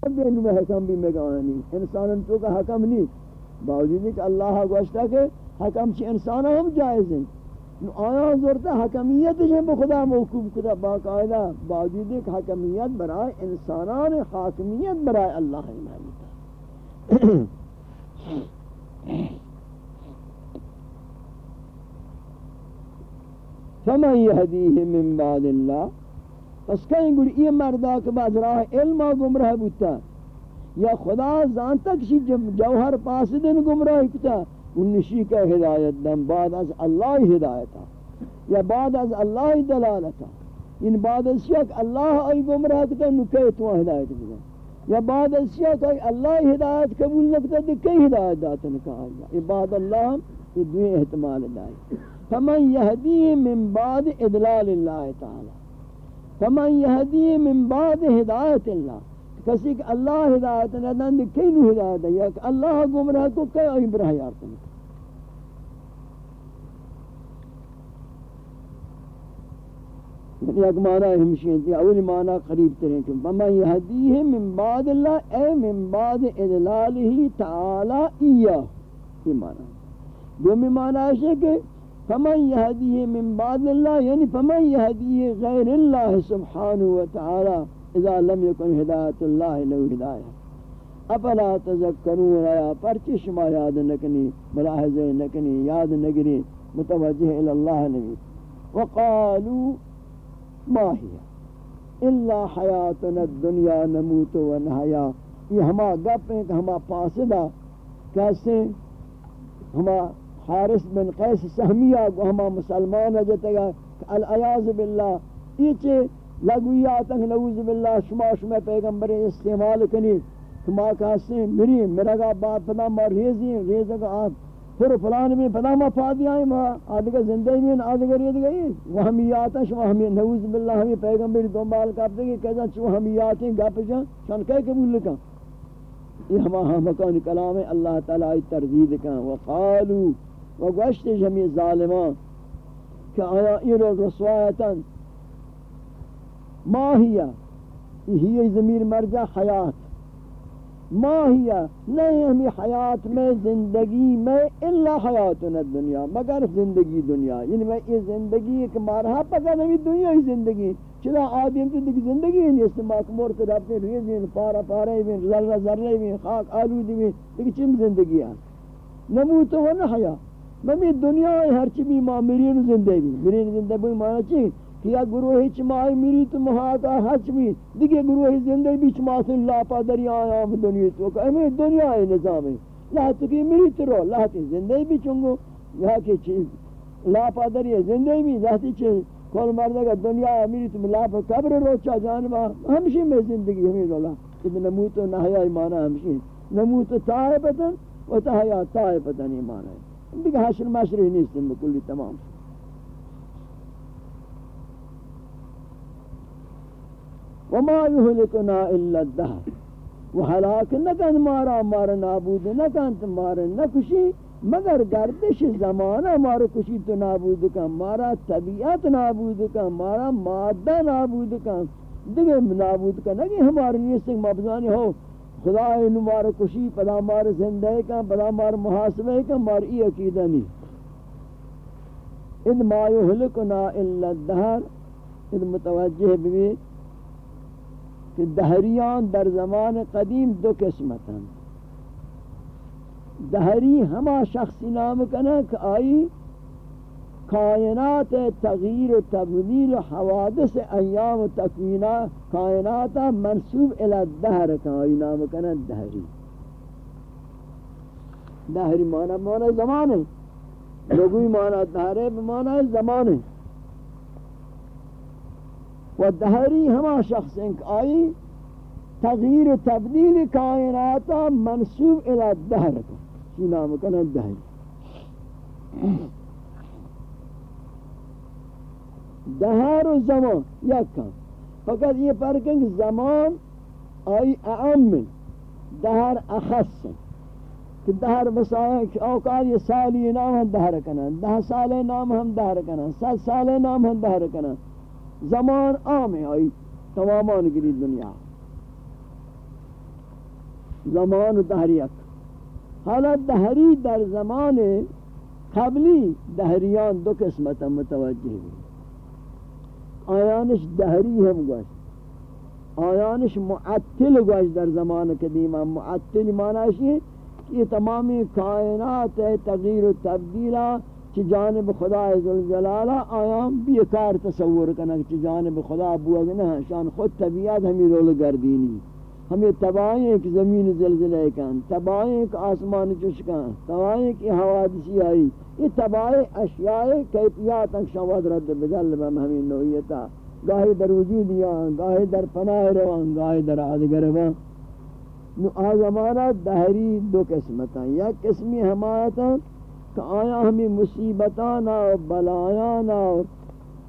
بین میں حکم بھی مگانی انسان تو کا حکم نہیں۔ باوجود کہ اللہ ہاں گوشتا کہ حکم چی انسان ہاں ہم جائز ہیں۔ آیا زورتا حکمیت جو بخدا موقوب کتا باقاعدہ۔ باوجود کہ حکمیت برائے انسانان، حاکمیت برائے اللہ محمد فمن يهديه من بعد الله پس کہیں گوڑی یہ مردہ کے بعد راہ علم گمراہ بوتا۔ یا خدا زانتا کسی جوہر پاس دن گمراہ کتا ان نشی کا ہدایت دن بعد از اللہ ہدایتا یا بعد از اللہ دلالتا ان بعد از شک اللہ آئی گمراہ کتا نکے تو ہدایت بزن یا بعد از شک آئی اللہ ہدایت قبول نکتا دکے ہدایت داتا نکا آئی یہ بعد اللہ یہ دوئے احتمال دائی۔ فمن یهدی من بعد ادلال اللہ تعالی۔ فمن يهدي من بعد هدایت اللہ، کسی کہ اللہ ہدایت نہ دن کینو ہدایت ہے کہ اللہ گمراہ کو کہ ای براہ یار کن۔ یعنی ایک معنی ہمشی ہے، اولی معنی قریب ترین کہ فمن يهديه من بعد اللہ، اے من بعد ادلاله تعالی ایہ یہ معنی دومی معنی ہے کہ فمن يهديه من بعد الله يعني فمن يهديه غير الله سبحانه وتعالى، اذا لم يكن هدايه الله له هدايه افلا تذكرون يا پرچ شما یاد نکنی، ملاحظه نکنی، یاد نگری متوجه الى الله نبی. وقالوا ما هي؟ الا حياتنا الدنيا نموت ونحيا یہ ہما گپ ہیں کہ ہما پاسدہ کیسے؟ ہما حارس بن قیس سہمیہ کو ہما مسلمان جتا گا العیاض باللہ یہ چے لگویا تنگ نعوذ باللہ، شما شما پیغمبر استعمال کنی، شما کہاستے میری میرا گا بات پدا ما ریزی ریزا گا آپ، پھر فلان میں پدا ما فادی آئی ما آدھگا زندگی میں آدھگا ریز گئی وہ ہمی آتا شما ہمی نعوذ باللہ ہمی پیغمبر دنبال کرتے گی کہتا شما ہمی آتے گا پچھا شان کہے قبول لکا یہ ہما ہمکان ہاں کلام اللہ تعالی تردید کن وقالو و گوشت جمی ظالمان کہ آیا این رو رسوایتا ماہیا یہ ضمیر مرجع حیات. ماہیا نہیں ہمیں حیات میں زندگی میں الا حیاتنا الدنیا مگر زندگی دنیا. یعنی میں یہ زندگی ایک مارہا پکا نہیں دنیا ہی زندگی. چلا آدم تو دیکھ زندگی نہیں اس ماکمور کر اپنے ریزین پارا پارا پارے بھی ذرہ ذرہ بھی خاک آلودی بھی دیکھ چم زندگی ہے نموت و نحیا ممی دنیا ہر چی بھی ماں مرین زندگی مرین زندگی مانا چی؟ کہ یا گروہی چی ماں میری تو محاقا حج بھی دیکھے گروہی زندگی بھی چی سے اللہ دریا آیا ہم دنیا تو. کہ امی دنیا ہے نظام ہے لاہ تو کہ میری تو رو لاہ تی زندگی بھی چنگو یا کہ چی؟ لا پا دریا زندگی بھی لاہ تی چی کول مردہ کا دنیا ہے میری تو لا قبر روچا جانبا ہمشی میں زندگی ہمیں دولا کہ نموت و نحیا ایمانا ہمشی نموت تائبتا و تحیا تائبتا ایمانا ہے دیگه حشر مشری نیستیم بکلی تمام وما يهلكنا الا الدهر و وهلاك نکن مارا مارا نابود نکن مارا نکشی مگر گردش زمانہ مارا کشی تو نابود کن مارا طبیعت نابود کن مارا مادہ نابود کن دیگه نابود کن نگی ہماری نیستنگ مبزانی ہو خدا انو مار کشی، پدا مار زندہ کا پدا مار محاسبہ کا مار ای عقیدہ نہیں۔ ان ما یهلکنا الا الدهر۔ ان متوجہ بھی کہ دہریان در زمان قدیم دو قسمت ہیں دہری ہما شخص نام کنا کہ آئی کائنات تغییر و تبدیل و حوادث ایام و تکوینہ کائنات منصوب الى الدہر کائی نام کنا دہری دہری معنی معنی زمان ہے لوگوی معنی دہرے بمعنی زمان ہے و دہری ہما شخص انک آئی تغییر و تبدیل کائنات منصوب الى الدہر کائی نام کنا دہری دہر و زمان. یک کام فقط یہ فرق ہے کہ زمان آئی اعم. دہر اخص. کہ دہر بسائے کہ اوقات یہ سالی نام ہم دہر کنن. دہ سال نام ہم دہر کنن. ست سال نام ہم دہر کنن. زمان عام ہے آئی تمامان گری دنیا. زمان و دہریت حالا دہری در زمان قبلی دہریان دو قسمت متوجہ ہوئی آیانش دهری هم گوش آیانش معطل گوش در زمان قدیم. هم معطل معنیش یہ تمام کائنات تغییر و تبدیل چی جانب خدا جلاله آیام بیکار تصور کنک چی جانب خدا بوگ نه شان خود طبیعت همی رول گردینی. ہمیں تباہیں کہ زمین زلزلہ کن تباہیں کہ آسمان چشکن تباہیں کہ حوادثی آئی۔ یہ تباہ اشیاء کیفیات شواد رد بدل بم ہمیں نوعیتا گاہی در وجود یا گاہی در پناہ روان، گاہی در آدگر وان نو آزمانا دہری دو قسمتا یا قسمی حمایتا کہ آیا ہمیں مصیبتانا و بلایانا و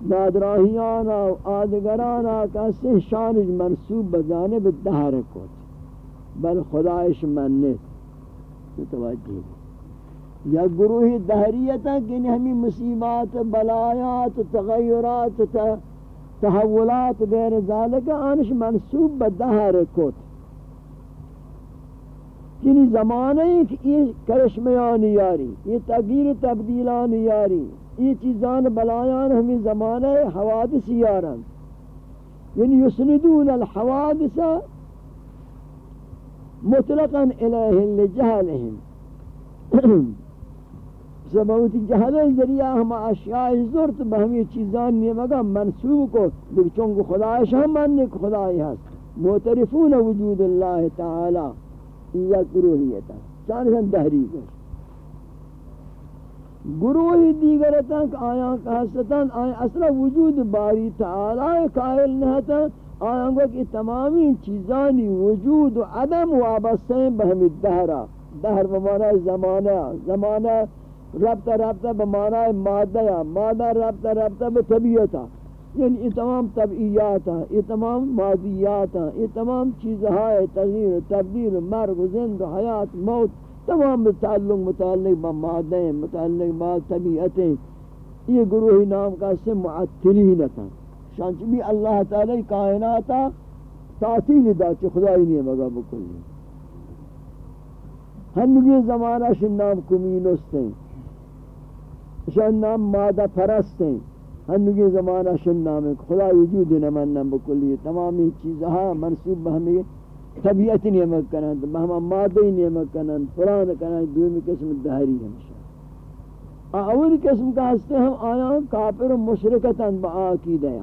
نادراہیانا و آدگرانا کا شانج منصوب بجانب دہر کو بل خدایش منت توجہ یا گروہ دہریتا کہ ہمیں مصیبات، بلایات، تغیرات تحولات غیر ذالک، آنش منصوب بدہر کت کنی یعنی زمانہ ہے کہ یہ کرشمیان یاری یہ تغییر تبدیلان یاری. یہ چیزان بلایان ہمیں زمانہ حوادث یاران یعنی یسندون الحوادث مطلقا الیہن لجہلہم. سبوت جہل ذریعہ ہم اشیاء زورت بہمی چیزان نیمگا منصوب کو دیکھ چونکہ خدایش ہم ماننے کو خدای ہست موترفون وجود اللہ تعالی. یا گروہیتا. چانسان دہری گوش گروہی دیگرتا کہ آیا کہستان آیا اصلا وجود باری تعالی قائل نہتا آیا گو کہ تمامی چیزانی وجود و عدم وابستہ بہمی دہرہ دہر بمانا زمانہ زمانہ ربط ربط بمعنی مادہ مادہ ربط ربط بطبیعت یعنی یہ تمام طبعیات ہیں یہ تمام مادیات ہیں یہ تمام چیزہائے تغییر تبدیل مرگ زند حیات، موت تمام تعلق متعلق متعلق بمادہ متعلق با طبیعتیں، یہ گروہی نام کا سے معطلین ہیں شانچ بھی اللہ تعالی کائناتا تعطیل دا چھ خدای نہیں مگا بکلی ہم یہ زمانہ شنام کمینوست ہیں۔ شان نام مادہ پرست ہیں۔ ہنگی زمانہ شن نام خدا وجود نمانن بکلی تمامی چیزہا منصوب بہمی طبیعت نیمک کنن بہما مادی نیمک کنن پران کنن دومی قسم دہری ہمشہ اول قسم کا ہستے ہم آیا کافر و مشرکتاً با آقیدہ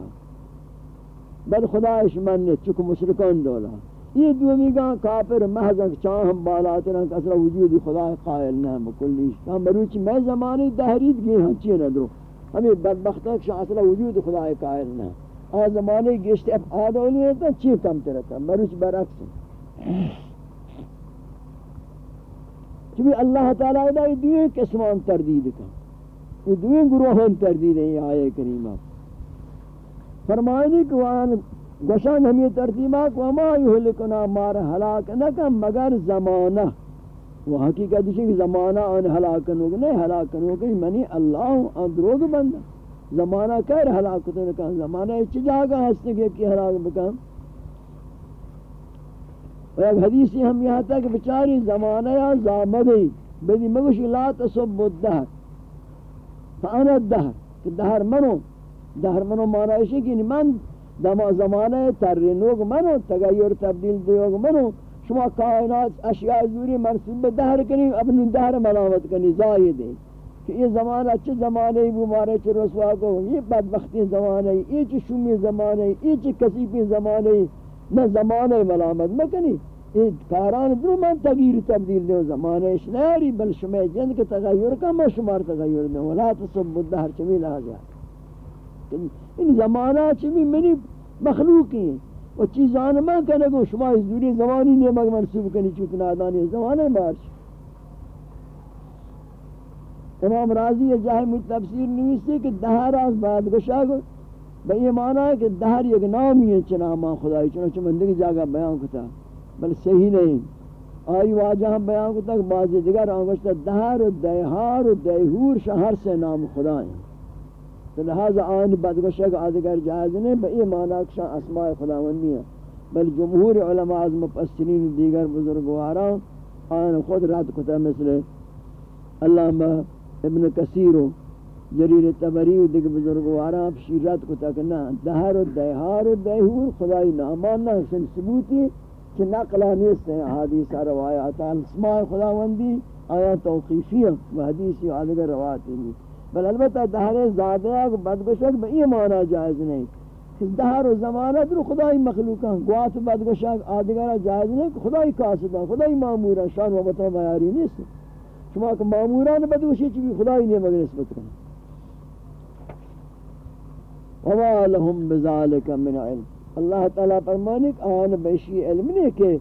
بل خدا اشمن چکو مشرکان دولا. یہ دومی گا کافر محض چاہ ہم بالاتر ہیں اصلا وجود خدا قائل نہ مکلی ہم مروچی میں زمانی دہرید گئی ہاں چیئے نہ درو ہمیں بدبخت ہے کہ اصلا وجود خدا قائل نہ آج زمانی گشت اب آدھولی ہے چیئے کم ترتا مروچ برعکس. ہے چونکہ اللہ تعالیٰ دا یہ دوئے قسمان تردید کا یہ دوئے گروہن تردید ہیں، یہ آئے کریمہ۔ فرمائنی کہ وہاں گوشان ہمیں ترتیبہ کو اما یہلکنا مار حلاک نکم مگر زمانہ۔ وہ حقیقت ہے کہ زمانہ ان ہلاک نوگ نہیں ہلاک نوگ منی اللہ ان دروگ بند زمانہ کہر ہلاک تو نکا زمانہ اچھ جاگا ہستے کہ کی ہلاک بکن۔ اور ایک حدیثی ہم یہاں تک بچاری زمانہ یا زامدی بدی مگوش لا تصب الدہر۔ فانا الدہر، کہ دہر منو۔ دہر منو مانا ہے کہ من دما زمانہ ترنوگ منو، تغیر تبدیل دیوگ منو۔ شما کائنات اشیاء زوری منصوب به دہر کنی، اپنی دہر ملامت کنی، زائد ہے۔ کہ یہ زمانہ اچھے زمانے ہی بمارے چھ رسوا کو، یہ بدبختی زمانے ہی یہ چھ شمی زمانے ہی یہ چھ کسیپی زمانے ہی نہ زمانے ملامت مکنی. یہ کاران درو من تغییر تبدیل دے زمانے اشناری بل شمی جند کے تغیر کا میں شمار تغیر دے ولا تصب الدہر چمی لہا جا ان زمانہ چمی منی مخلوقی. ہیں و چیزان من کنه گو شما از دوری زمانی نیمک منصوب کنی چوک نادانی زمانه مارش. امام راضی جاہی مجھ مطلب تفسیر نویستے کہ دہر از بعد گشا گو بہ یہ معنی ہے کہ دہر یک نامی ہے چنا ماں خدای چنانچہ مندگی جاگہ بیان کتا بل صحیح نہیں۔ آئی واجہ ہم بیان کتا کہ بعضی دیگر آنگوشتا دہر و دیہار و دیہور شہر سے نام خدا ہیں۔ تو لہذا آن بدگوشہ کا آدھگر جائز نہیں بہ یہ معنی کشان اسماء خداوندی ہیں۔ بل جمہور علماء از مفسرین دیگر بزرگواران آن خود رد کتا مثل علامہ ابن کثیر جریر تبری و دیگر بزرگواران شیرت کتا کہ نا دہر و دیہار و دیہور خدای نامان نا سن ثبوتی کہ نقلہ نیست ہیں حدیث روایات، اسماء خداوندی آیا توقیفی و حدیثی و آدھگر روایتی نہیں بل البتہ دہر زادہ کو بدگشک بہ یہ معنی جائز نہیں کہ دہر و زمانہ در خدای مخلوقاں گوات بدگشک، آدگر جائز نہیں کہ خدای قاصدہ خدای مامورہ شان و بطہ معیاری نہیں شما کہ ماموران بدگشی چی؟ خدای نہیں مگر نسبت کرنا وما لهم بذلك من علم۔ اللہ تعالیٰ فرمانے کہ آن بیشی علم نہیں کہ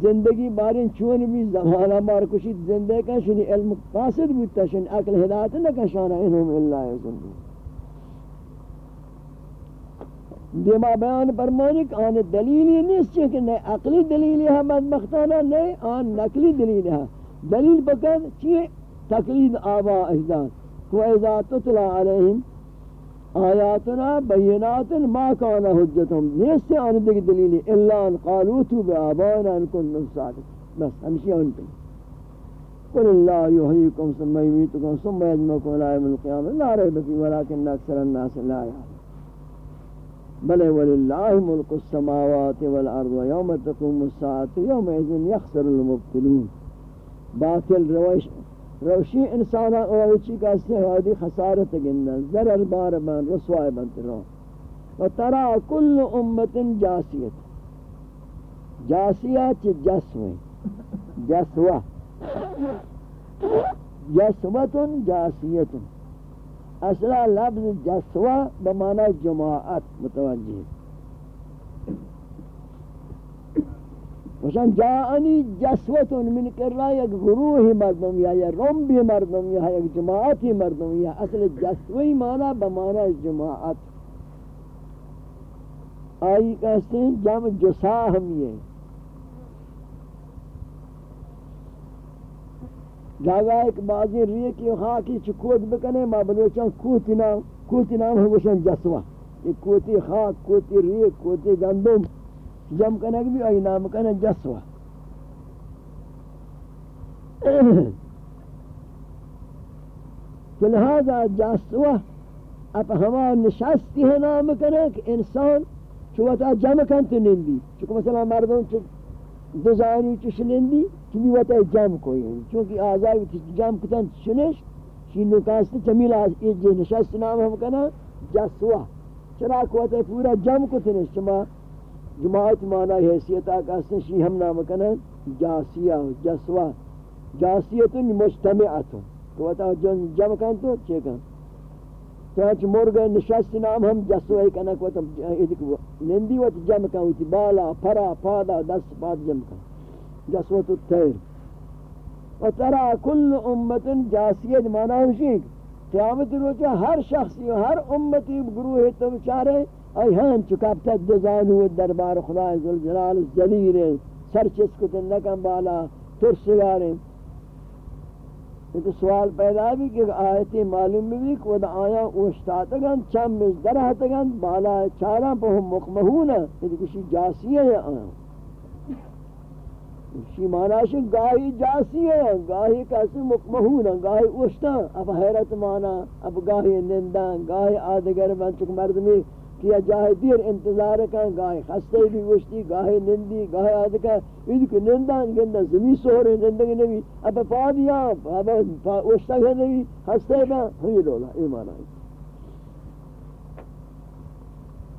زندگی بارین چون بھی زمانہ مار کشید زندگی کا شنی علم قاصد بودتا شنی اقل ہدایت نہ کشانا انہم اللہ زندگی دیما بیان فرمانی کہ آن دلیلی نیست چاہے کہ نئے عقلی دلیلی ہے بدبختانا نئے آن نقلی دلیلی ہے۔ دلیل بکر چیئے تقلید آبا اجداد۔ کو اذا تطلع علیہم آیاتنا بینات ما کانا حجتهم نیست آن دیگه دلیلی الا ان قالو تو بے آبائنا ان کنن صادق بس ہمشی آن پہ قل اللہ یحییکم ثم یمیتکم ثم یجمعکم إلى یوم القیامة. لا ریب فی ولکن اکثر الناس لا یعلم بل وللہ ملک السماوات والارض ویوم تقوم الساعة یومئذ یخسر المبتلون. باطل روش روشی انسان اوچی کا استحادی خسارت گندن ضرر بار من رسوائی بنت رو و ترا کل امت جاسیت۔ جاسیت جسوی۔ جسوہ۔ جسوت جاسیت اصلا لفظ جسوہ بمعنی جماعت متوجہ۔ وشان جاءنی جسوتون من کرا یک گروہ مردم یا یا رمبی مردم یا یک جماعتی مردم یا اصل جسوی مانا بمانا جماعت. آئی کہتے ہیں جمع جسا ہم یہ جاگا ایک بازی ریے کی خاکی چکوت بکنے ما بلوچان کوتی نام کوتی نام ہم وشان جسوا. یہ کوتی خاک، کوتی ریے کوتی گندم. جم کنک بھی آئی نام کنا جسوہ تو لہذا جسوہ اب ہما نشستی ہے نام کنک انسان چوتا جمع کنت نندی. چکو مثلا مردم چو دزانی چو شنندی چمی وطا جمع کوئی ہیں چونکہ آزائی جمع کتن شنش شین نکاستی چمیل آز نشست نام ہم کنا جسوہ چرا کوتا پورا جمع کتنش؟ چما جماعت معنی حیثیت آکاسن شی ہم نام کنن جاسیہ جسوہ. جاسیت مجتمعت تو وتا جمع کن تو چے کن؟ تو اچ مرغ نشست نام ہم جسوہ کنا کو نندی وت جمع کن وتی بالا پرا پادا دس پاد جمع کن. جسوۃ الطیر وترى كل امه جاسیہ معنی ہے قیامت روز ہر شخصی ہر امتی گروہ تو بیچارے ای ہم چکاب تا دزانو دربار خدا عزل جلال زلیر سر چس کو تندکم بالا ترسگاریں تو سوال پیدا بھی کہ آیتی معلوم بھی کہ وہ آیا اوشتاتگن، چم مز درہتگن، بالا چارا پہ ہم مقمہون ہے یہ کسی جاسی ہے آیا؟ اسی معنی ہے گاہی جاسی ہے گاہی کسی مقمہون ہے گاہی اوشتا اب حیرت معنی اب گاہی نندان گاہی آدگر من چک مردمی کہ یہ دیر انتظار کن گاہی خستے بھی گوشتی گاہی نندی گاہی آدھکا ایدھ کہ نندان گندہ زمین سوڑے نندگی نبی اب پا دیا اب اوشتا گھر نبی خستے با ہمی ہاں دولا ایمان آئی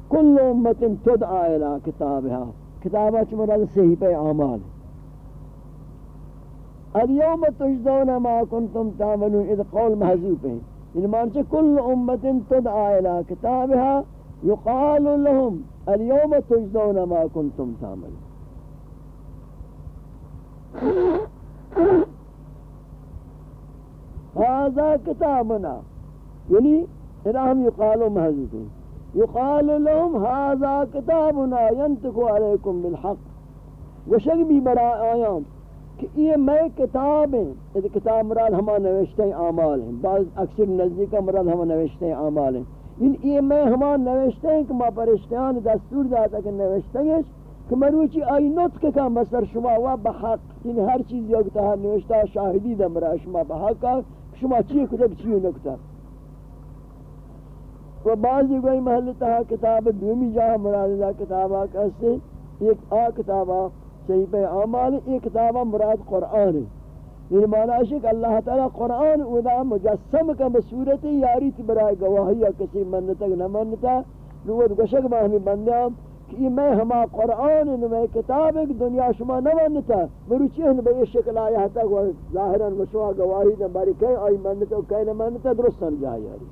کل امت تدعا الى کتابها کتابہ چمرا صحیح پہ اعمال اليوم تجدون ما کنتم تعملون، اذ قول محذوب ہے۔ یعنی مانچہ کل امت تدعا الى کتابها يقال لهم اليوم تجدون ما كنتم تعملون. هذا كتابنا. يعني إلهم يقالوا مهزتون يقال لهم هذا كتابنا ينطق عليكم بالحق. وشک بھی بڑا آیام کہ یہ میں کتاب ہیں یہ کتاب مراد ہما نوشتے اعمال ہیں بعض اکثر نزدیکہ مراد ہما نوشتے اعمال ہیں ان یہ میں ہمان نوشتے ہیں کہ ما پرشتیان دستور داتا کہ نوشتے ہیں کہ مروچی آئی نطق کا مصر شما و بحق ان ہر چیز یکتا ہے نوشتا شاہدی دمرا شما بحق کا شما چیئے کتب چیئے نکتا و بعضی کوئی محلتا کتاب دومی جاہ مراد اللہ کتابہ کہتے ایک آ کتابہ صحیح پہ اعمال ایک کتابہ مراد قرآن ہے۔ یہ معنی ہے کہ اللہ تعالی قرآن ادا مجسم کا بصورت یاری تی برائے گواہی کسی منتا نہ منتا نوت گشک میں ہمیں بندیاں کہ میں ہما قرآن میں کتاب ایک دنیا شما نہ منتا مروچی ہن بے شکل آیا تک ظاہرا مشوا گواہی نہ باری کہ آئی منتا کہ نہ منتا درستن جا یاری.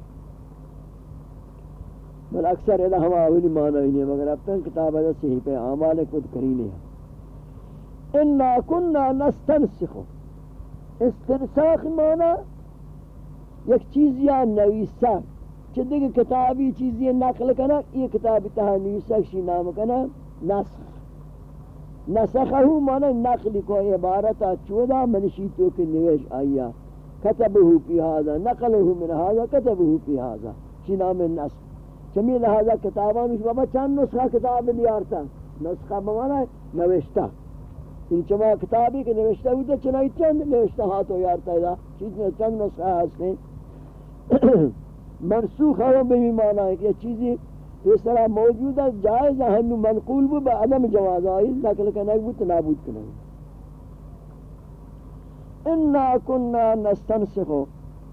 بل اکثر ادا ہما اولی معنی نہیں مگر اب تک کتاب ہے صحیح پہ اعمال خود کرینے ہیں انا کننا نستنسخو. استنساخ مانا یک چیزی نویسا چھ دیگه کتابی چیزی نقل کنا یہ کتابی تہا نویسا کشی نام کنا، نسخ. نسخہو مانا نقل کو عبارتا، چودا منشی تو کی نویش آیا. کتبہو پی هذا نقلہو من هذا کتبہو پی هذا چی نام نسخ؟ چمی لہذا کتابانوش بابا چند نسخہ کتاب لیارتا نسخہ مانا نوشتا. ان چما کتابی کے نوشتہ ہوتا چنائی چند نوشتہ ہاتھو یارتا ہے چیز میں چند نسخہ ہستے منسوخ ہے وہ بھی معنی ہے کہ چیزی اس طرح موجود ہے جائز ہے ہنو منقول بھی با عدم جواز. آئی نقل کنک بھی تنابود کنک انا کننا نستنسخو.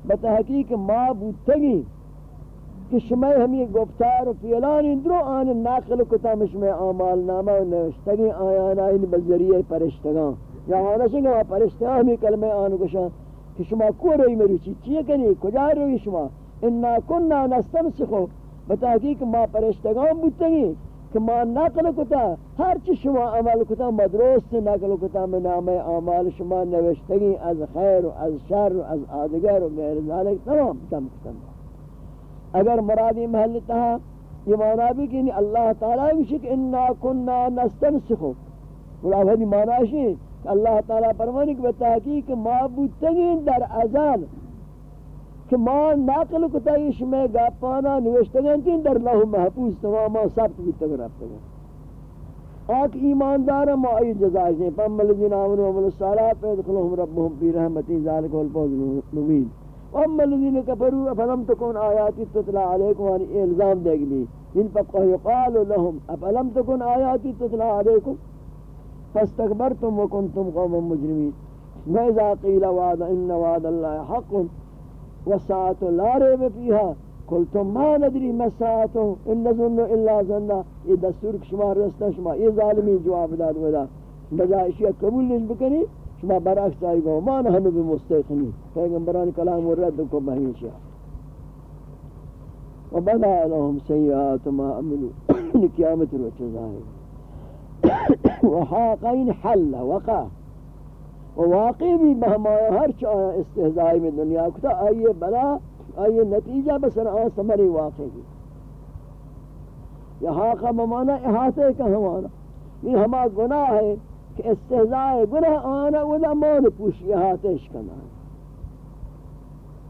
بتحقیق ما بودتگی کہ شما ہمیں گفتار و فیلانی درو آن ناقل کتا مشمع آمال نامہ و نوشتگی آیانا ان بذریعہ پرشتگان. یا آنا شنگا ما پرشتگان ہمیں کلمہ آن کشا کہ شما کو رہی مروچی چیئے کنی کجا رہی شما؟ انا کننا نستنسخو بتحقیق ما پرشتگان بودتگی کہ ما نقل کتا ہر چی شما عمل کتا مدروست نقل کتا میں نام اعمال شما نوشتگی از خیر و از شر و از آدگر و غیر ذالک تمام. تم کتا اگر مرادی محل تہا یہ معنی بھی کہ اللہ تعالیٰ بشک انا کننا نستنسخو بلا ہدی معنی ہے کہ اللہ تعالیٰ فرمانی کہ بتحقیق معبود تگین در ازال کہ ما ناقل کتا اس میں گاپانا نوشتگین تین در لہو محفوظ تماما ثبت بھی تگر رفتگین آک ایماندار ما ای جزائش نہیں فَمَّ الَّذِينَ آمَنُوا وَعَمِلُوا الصَّالِحَاتِ فَيَدْخُلُهُمْ رَبُّهُمْ فِي رَحْمَتِهِ ذَلِكَ هُوَ الْفَوْزُ الْمُبِينُ واما الذين كفروا فلم تكن آياتي تتلى عليكم يعني إلزام گی إن پر يقال لهم أفلم تكن آياتي تتلى عليكم؟ فاستكبرتم وكنتم قوما مجرمين. واذا قيل وعد إن وعد الله حق والساعة لا ريب فيها. قلتم ما ندري ما الساعة؟ إن نظن إلا ظنا یہ دستور شما رستا شما یہ ظالمی جواب داد ودا بجائے اشیاء قبول بکنی شما برعکس آئی گو ما نحن بمستيقنی پیغمبران کلام رد کو بہیشیا و بنا لهم سیئات ما عملو. قیامت رو چیزائی و حاقین حل وقع. و واقعی بھی مہما ہر چاہا استہزائی میں دنیا کتا آئیے بنا آئیے نتیجہ بسن آن سمری واقعی. یہ حاقہ بمانا احاطے کا ہمانا یہ ہما گناہ ہے کہ استہزاء گناہ آنا ودا مان پوشی ہاتش کنا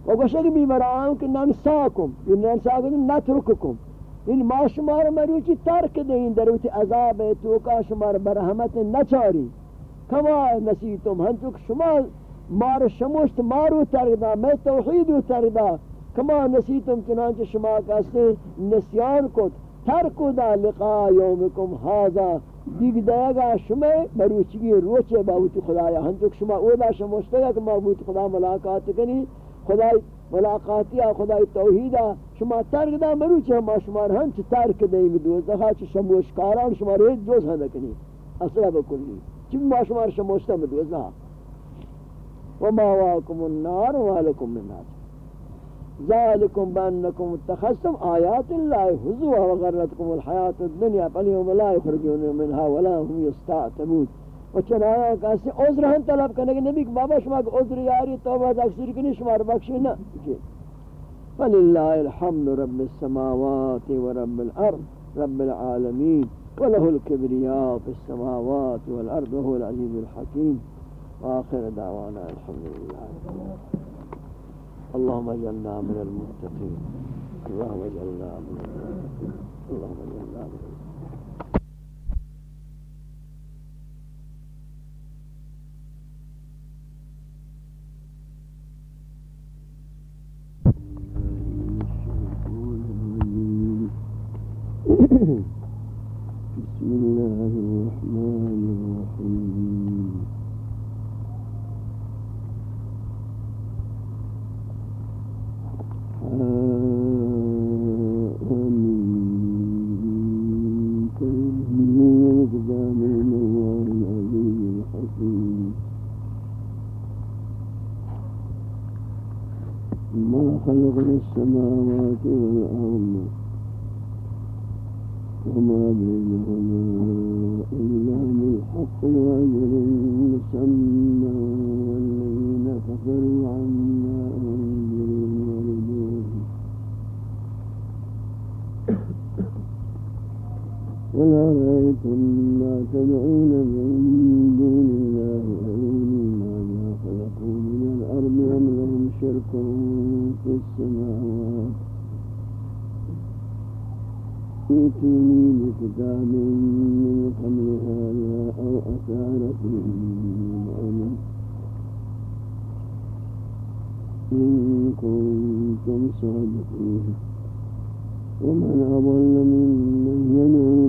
و گوشک بھی مرام کہ ننساکم یہ ننساکم نترککم. ان ما شمار مروچی ترک دیں دروتی عذاب توکا شمار برحمت نچاری. کما نسیتم ہنچوک شما مار شموشت مارو تردا میں توحیدو تردا کما نسیتم چنانچہ شما کہتے نسیان کت. ترکو دا لقاء یومکم هذا دیگ دیگا شما بروچگی روچے باوت خدایا۔ ہن تو شما او دا شموشتے کہ باوت خدا ملاقات کنی خدا ملاقاتیا خدا توحیدا شما ترک دا مروچے ہم شما ہن چ ترک دے می دو زخا شموشکاران شما رے جوز ہن کنی۔ اصلا بکلی۔ چ ما شما شموشتے می دو وما واکم النار ولکم من النار ذالکم بانکم اتخذتم آیات اللہ حضوہ وغرتکم الحیات الدنیا فلیوم لا یخرجون منها ولا هم یستعتبون وچن آیا کسی عذر ہم طلب کرنے کہ نبی بابا شما کہ عذر یاری توبہ تکسیر کنی شما ربکشی نا فللہ الحمد رب السماوات ورب الأرض رب العالمین وله الكبرياء في السماوات والأرض وهو العزيز الحكيم وآخر دعوانا الحمد لله اللهم اجعلنا من المتقين. اللهم اجعلنا من المتقين. اللهم اجعلنا من المتقين. بسم إن كنتم صادقين. ومن أضل ممن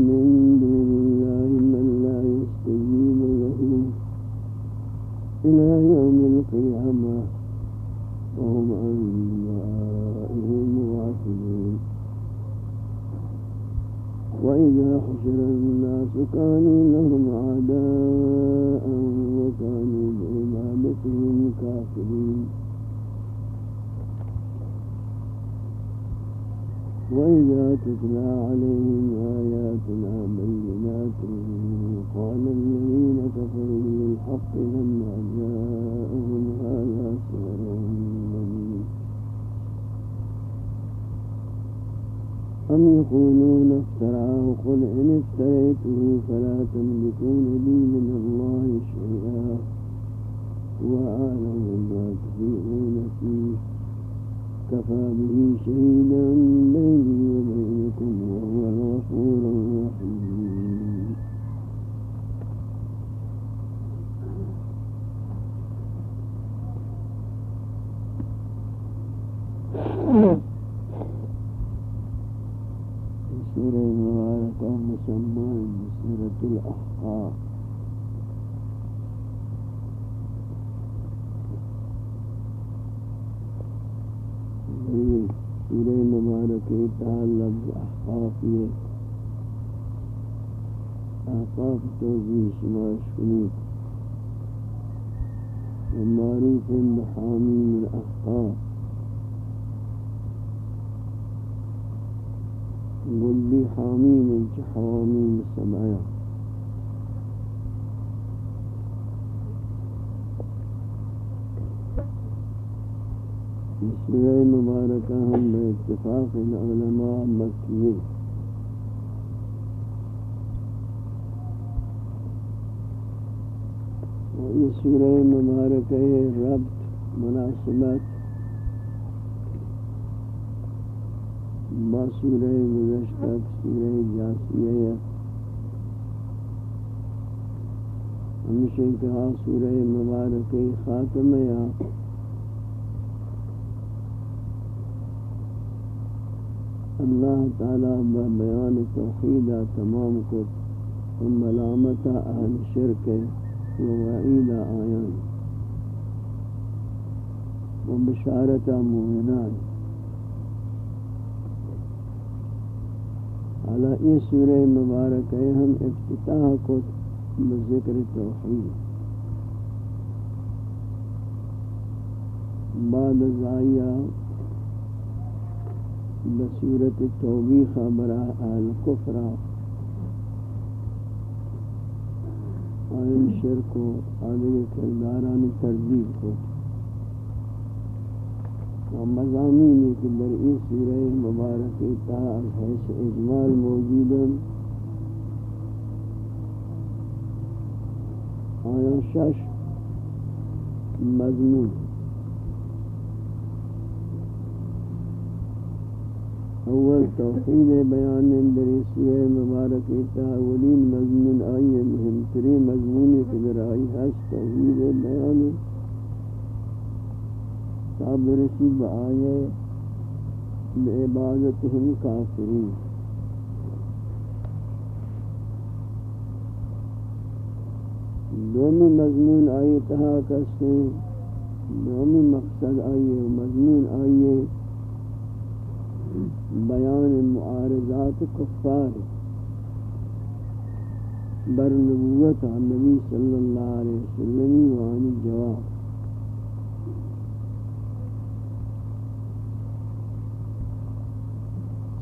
سورہ مبارکہ ہم بے اتفاق العلماء مکیہ یہ سورہ مبارکہ ربط، مناسبت۔ با سورہ گزشتہ، سورہ جاسیہ ہمیشہ کہا سورہ مبارکہ خاتمہ۔ یا اللہ تعالی بیان توحید تمام کو ملامت اہل شرک و وعید آیان و بشارت مومنان حالا یہ سورہ مبارک ہے ہم افتتاح کو بذکر توحید. بعد زائیہ بصورت توبیخ برا اہل کفرہ آئین شرک و آدھے کرداران تردید کو. و مضامینی کہ در این سورہ مبارک تا از حیث اجمال موجود آیا شش مضمون. اول توحید بیان در سورہ مبارک تا اولین مضمون آئی مهم ترین مضمونی کہ در آئی ہست توحید بیان. تاب رسی بآئے بعبادتهم کافرین. دومی مضمون آئی تہا کسے دومی مقصد آئیے مضمون آئیے بیان معارضات کفار بر نبوت نبی صلی اللہ علیہ وسلم وعن جواب.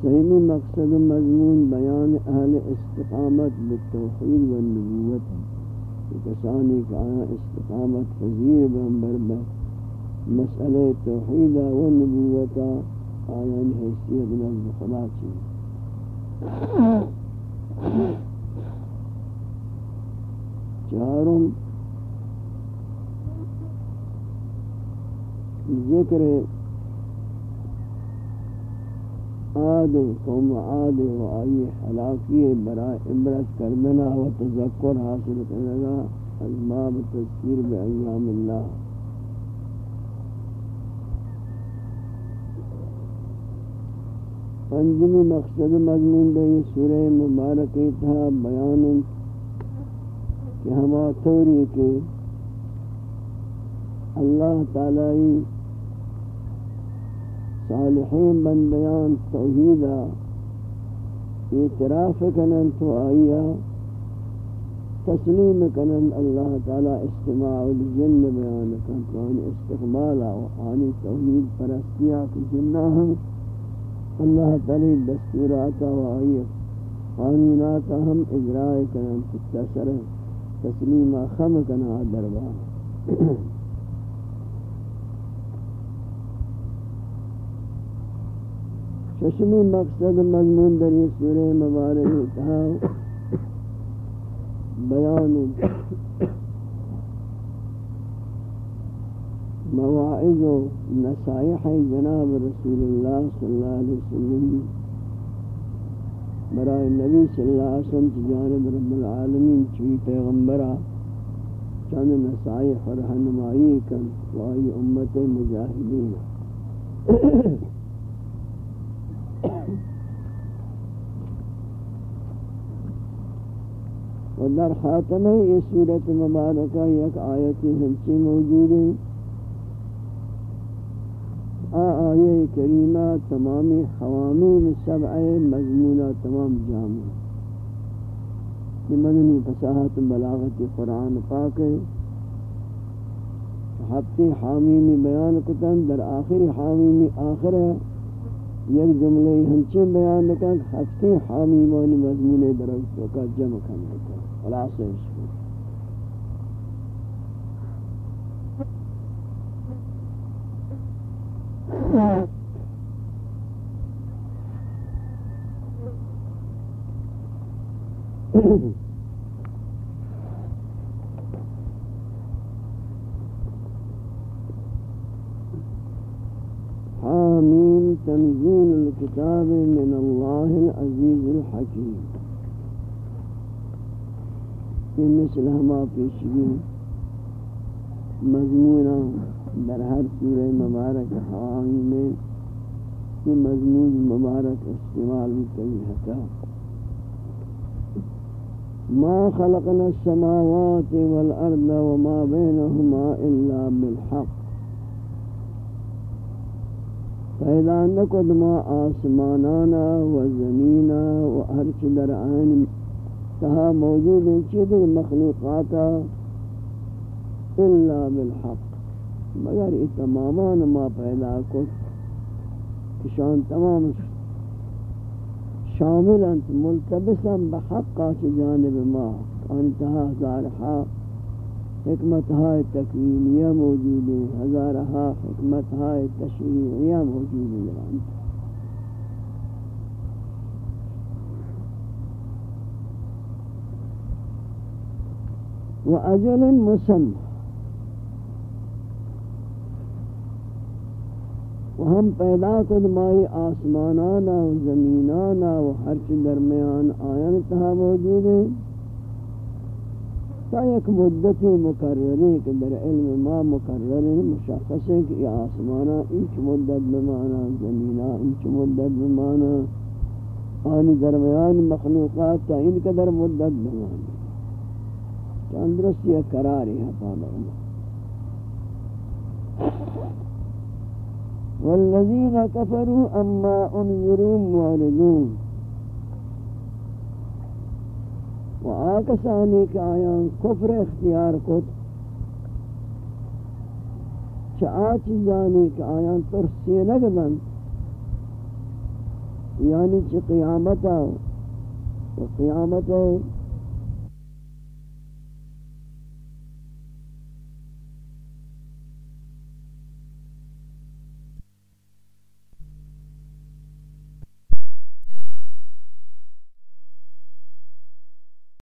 سیمی مقصد مضمون بیان اہل استقامت بالتوحید والنبوت کسانی کہ آیا استقامت فضیر بہم مسئلہ توحید والنبوتا آیان یعنی حیثیت یعنی نزد خدا چی چارم ذکر آد قوم آد و آئی حلاقی برای عبرت کردنا و تذکر حاصل کرنا از باب تذکیر بے ایام اللہ. پنجمی مقصد مضمون دے سورہ مبارک تھا، بیان کہ ہما توری کے اللہ تعالی صالحین بندیان توحیدہ اعتراف کنن تو آئیا تسلیم کنن اللہ تعالی استماع الجن بیان کن، تو آنی استقبالا و توحید پرستیا کی جنہ ہم اللہ تعالی دستورات و آئی قانونات ہم اجراء کرن تسر تسلیم خم کنا دربار ششمی مقصد مضمون در یہ سورہ مبارک تھا، بیان مواعظ و نصائح جناب رسول اللہ صلی اللہ علیہ وسلم برائے نبی صلی اللہ علیہ وسلم جانب رب العالمین چوی پیغمبرہ چند نصائح اور رہنمائی کن وائی امت مجاہدین و در خاتمہ یہ صورت مبارکہ یک آیتی ہمچی موجود ہے آئے کریمہ تمامی حوامین سبع مضمونہ تمام جامع. یہ مدنی فصاحت بلاغت قرآن پاک ہے. ہفتے حامی بیان کتن، در آخر حامی آخر ہے. یک جملے ہمچے بیان کن ہفتے حامی مضمون درستوں کا جمع کرنے کا خلاصہ حامين تنزيل الكتاب من الله العزيز الحكيم. في مثل هما پیشگی مضمونہ در ہر سورہ مبارک حوامی میں یہ مضمون مبارک استعمال کئی حتا ما خلقنا السماوات والأرض وما بينهما إلا بالحق۔ پیدا نکد ما آسمانانا و زمینا و ہرچ در آئین تہا موجود ہے چید مخلوقاتا إلا بالحق۔ مگر ای تمامان ما پیدا کت شان تمام شامل انت ملتبسا بحقا چی جانب ما انتہا زارحا حکمت ہائے تکوینیہ موجود ہیں، ہزارہا حکمت ہائے تشریعیہ موجود ہیں۔ وأجل مسمى وهم پیدا کد مائی آسمانانا و زمینانا و ہرچ درمیان آیان تہا موجود ہیں۔ تا ایک مدت مقرری کہ در علم ما مقرر مشخص ہے کہ یہ آسمانا انچ مدت بمانا زمینہ انچ مدت بمانا۔ آنی درمیان مخلوقات تا ان قدر مدت بمانا۔ چند درست یہ قراری ہے پالا والذین کفروا اما انذروا معرضون. و آکسانی کہ آیان کفر اختیار کت. چا چیزانی کہ آیان ترسی نگدن. یعنی چی قیامتا و قیامتا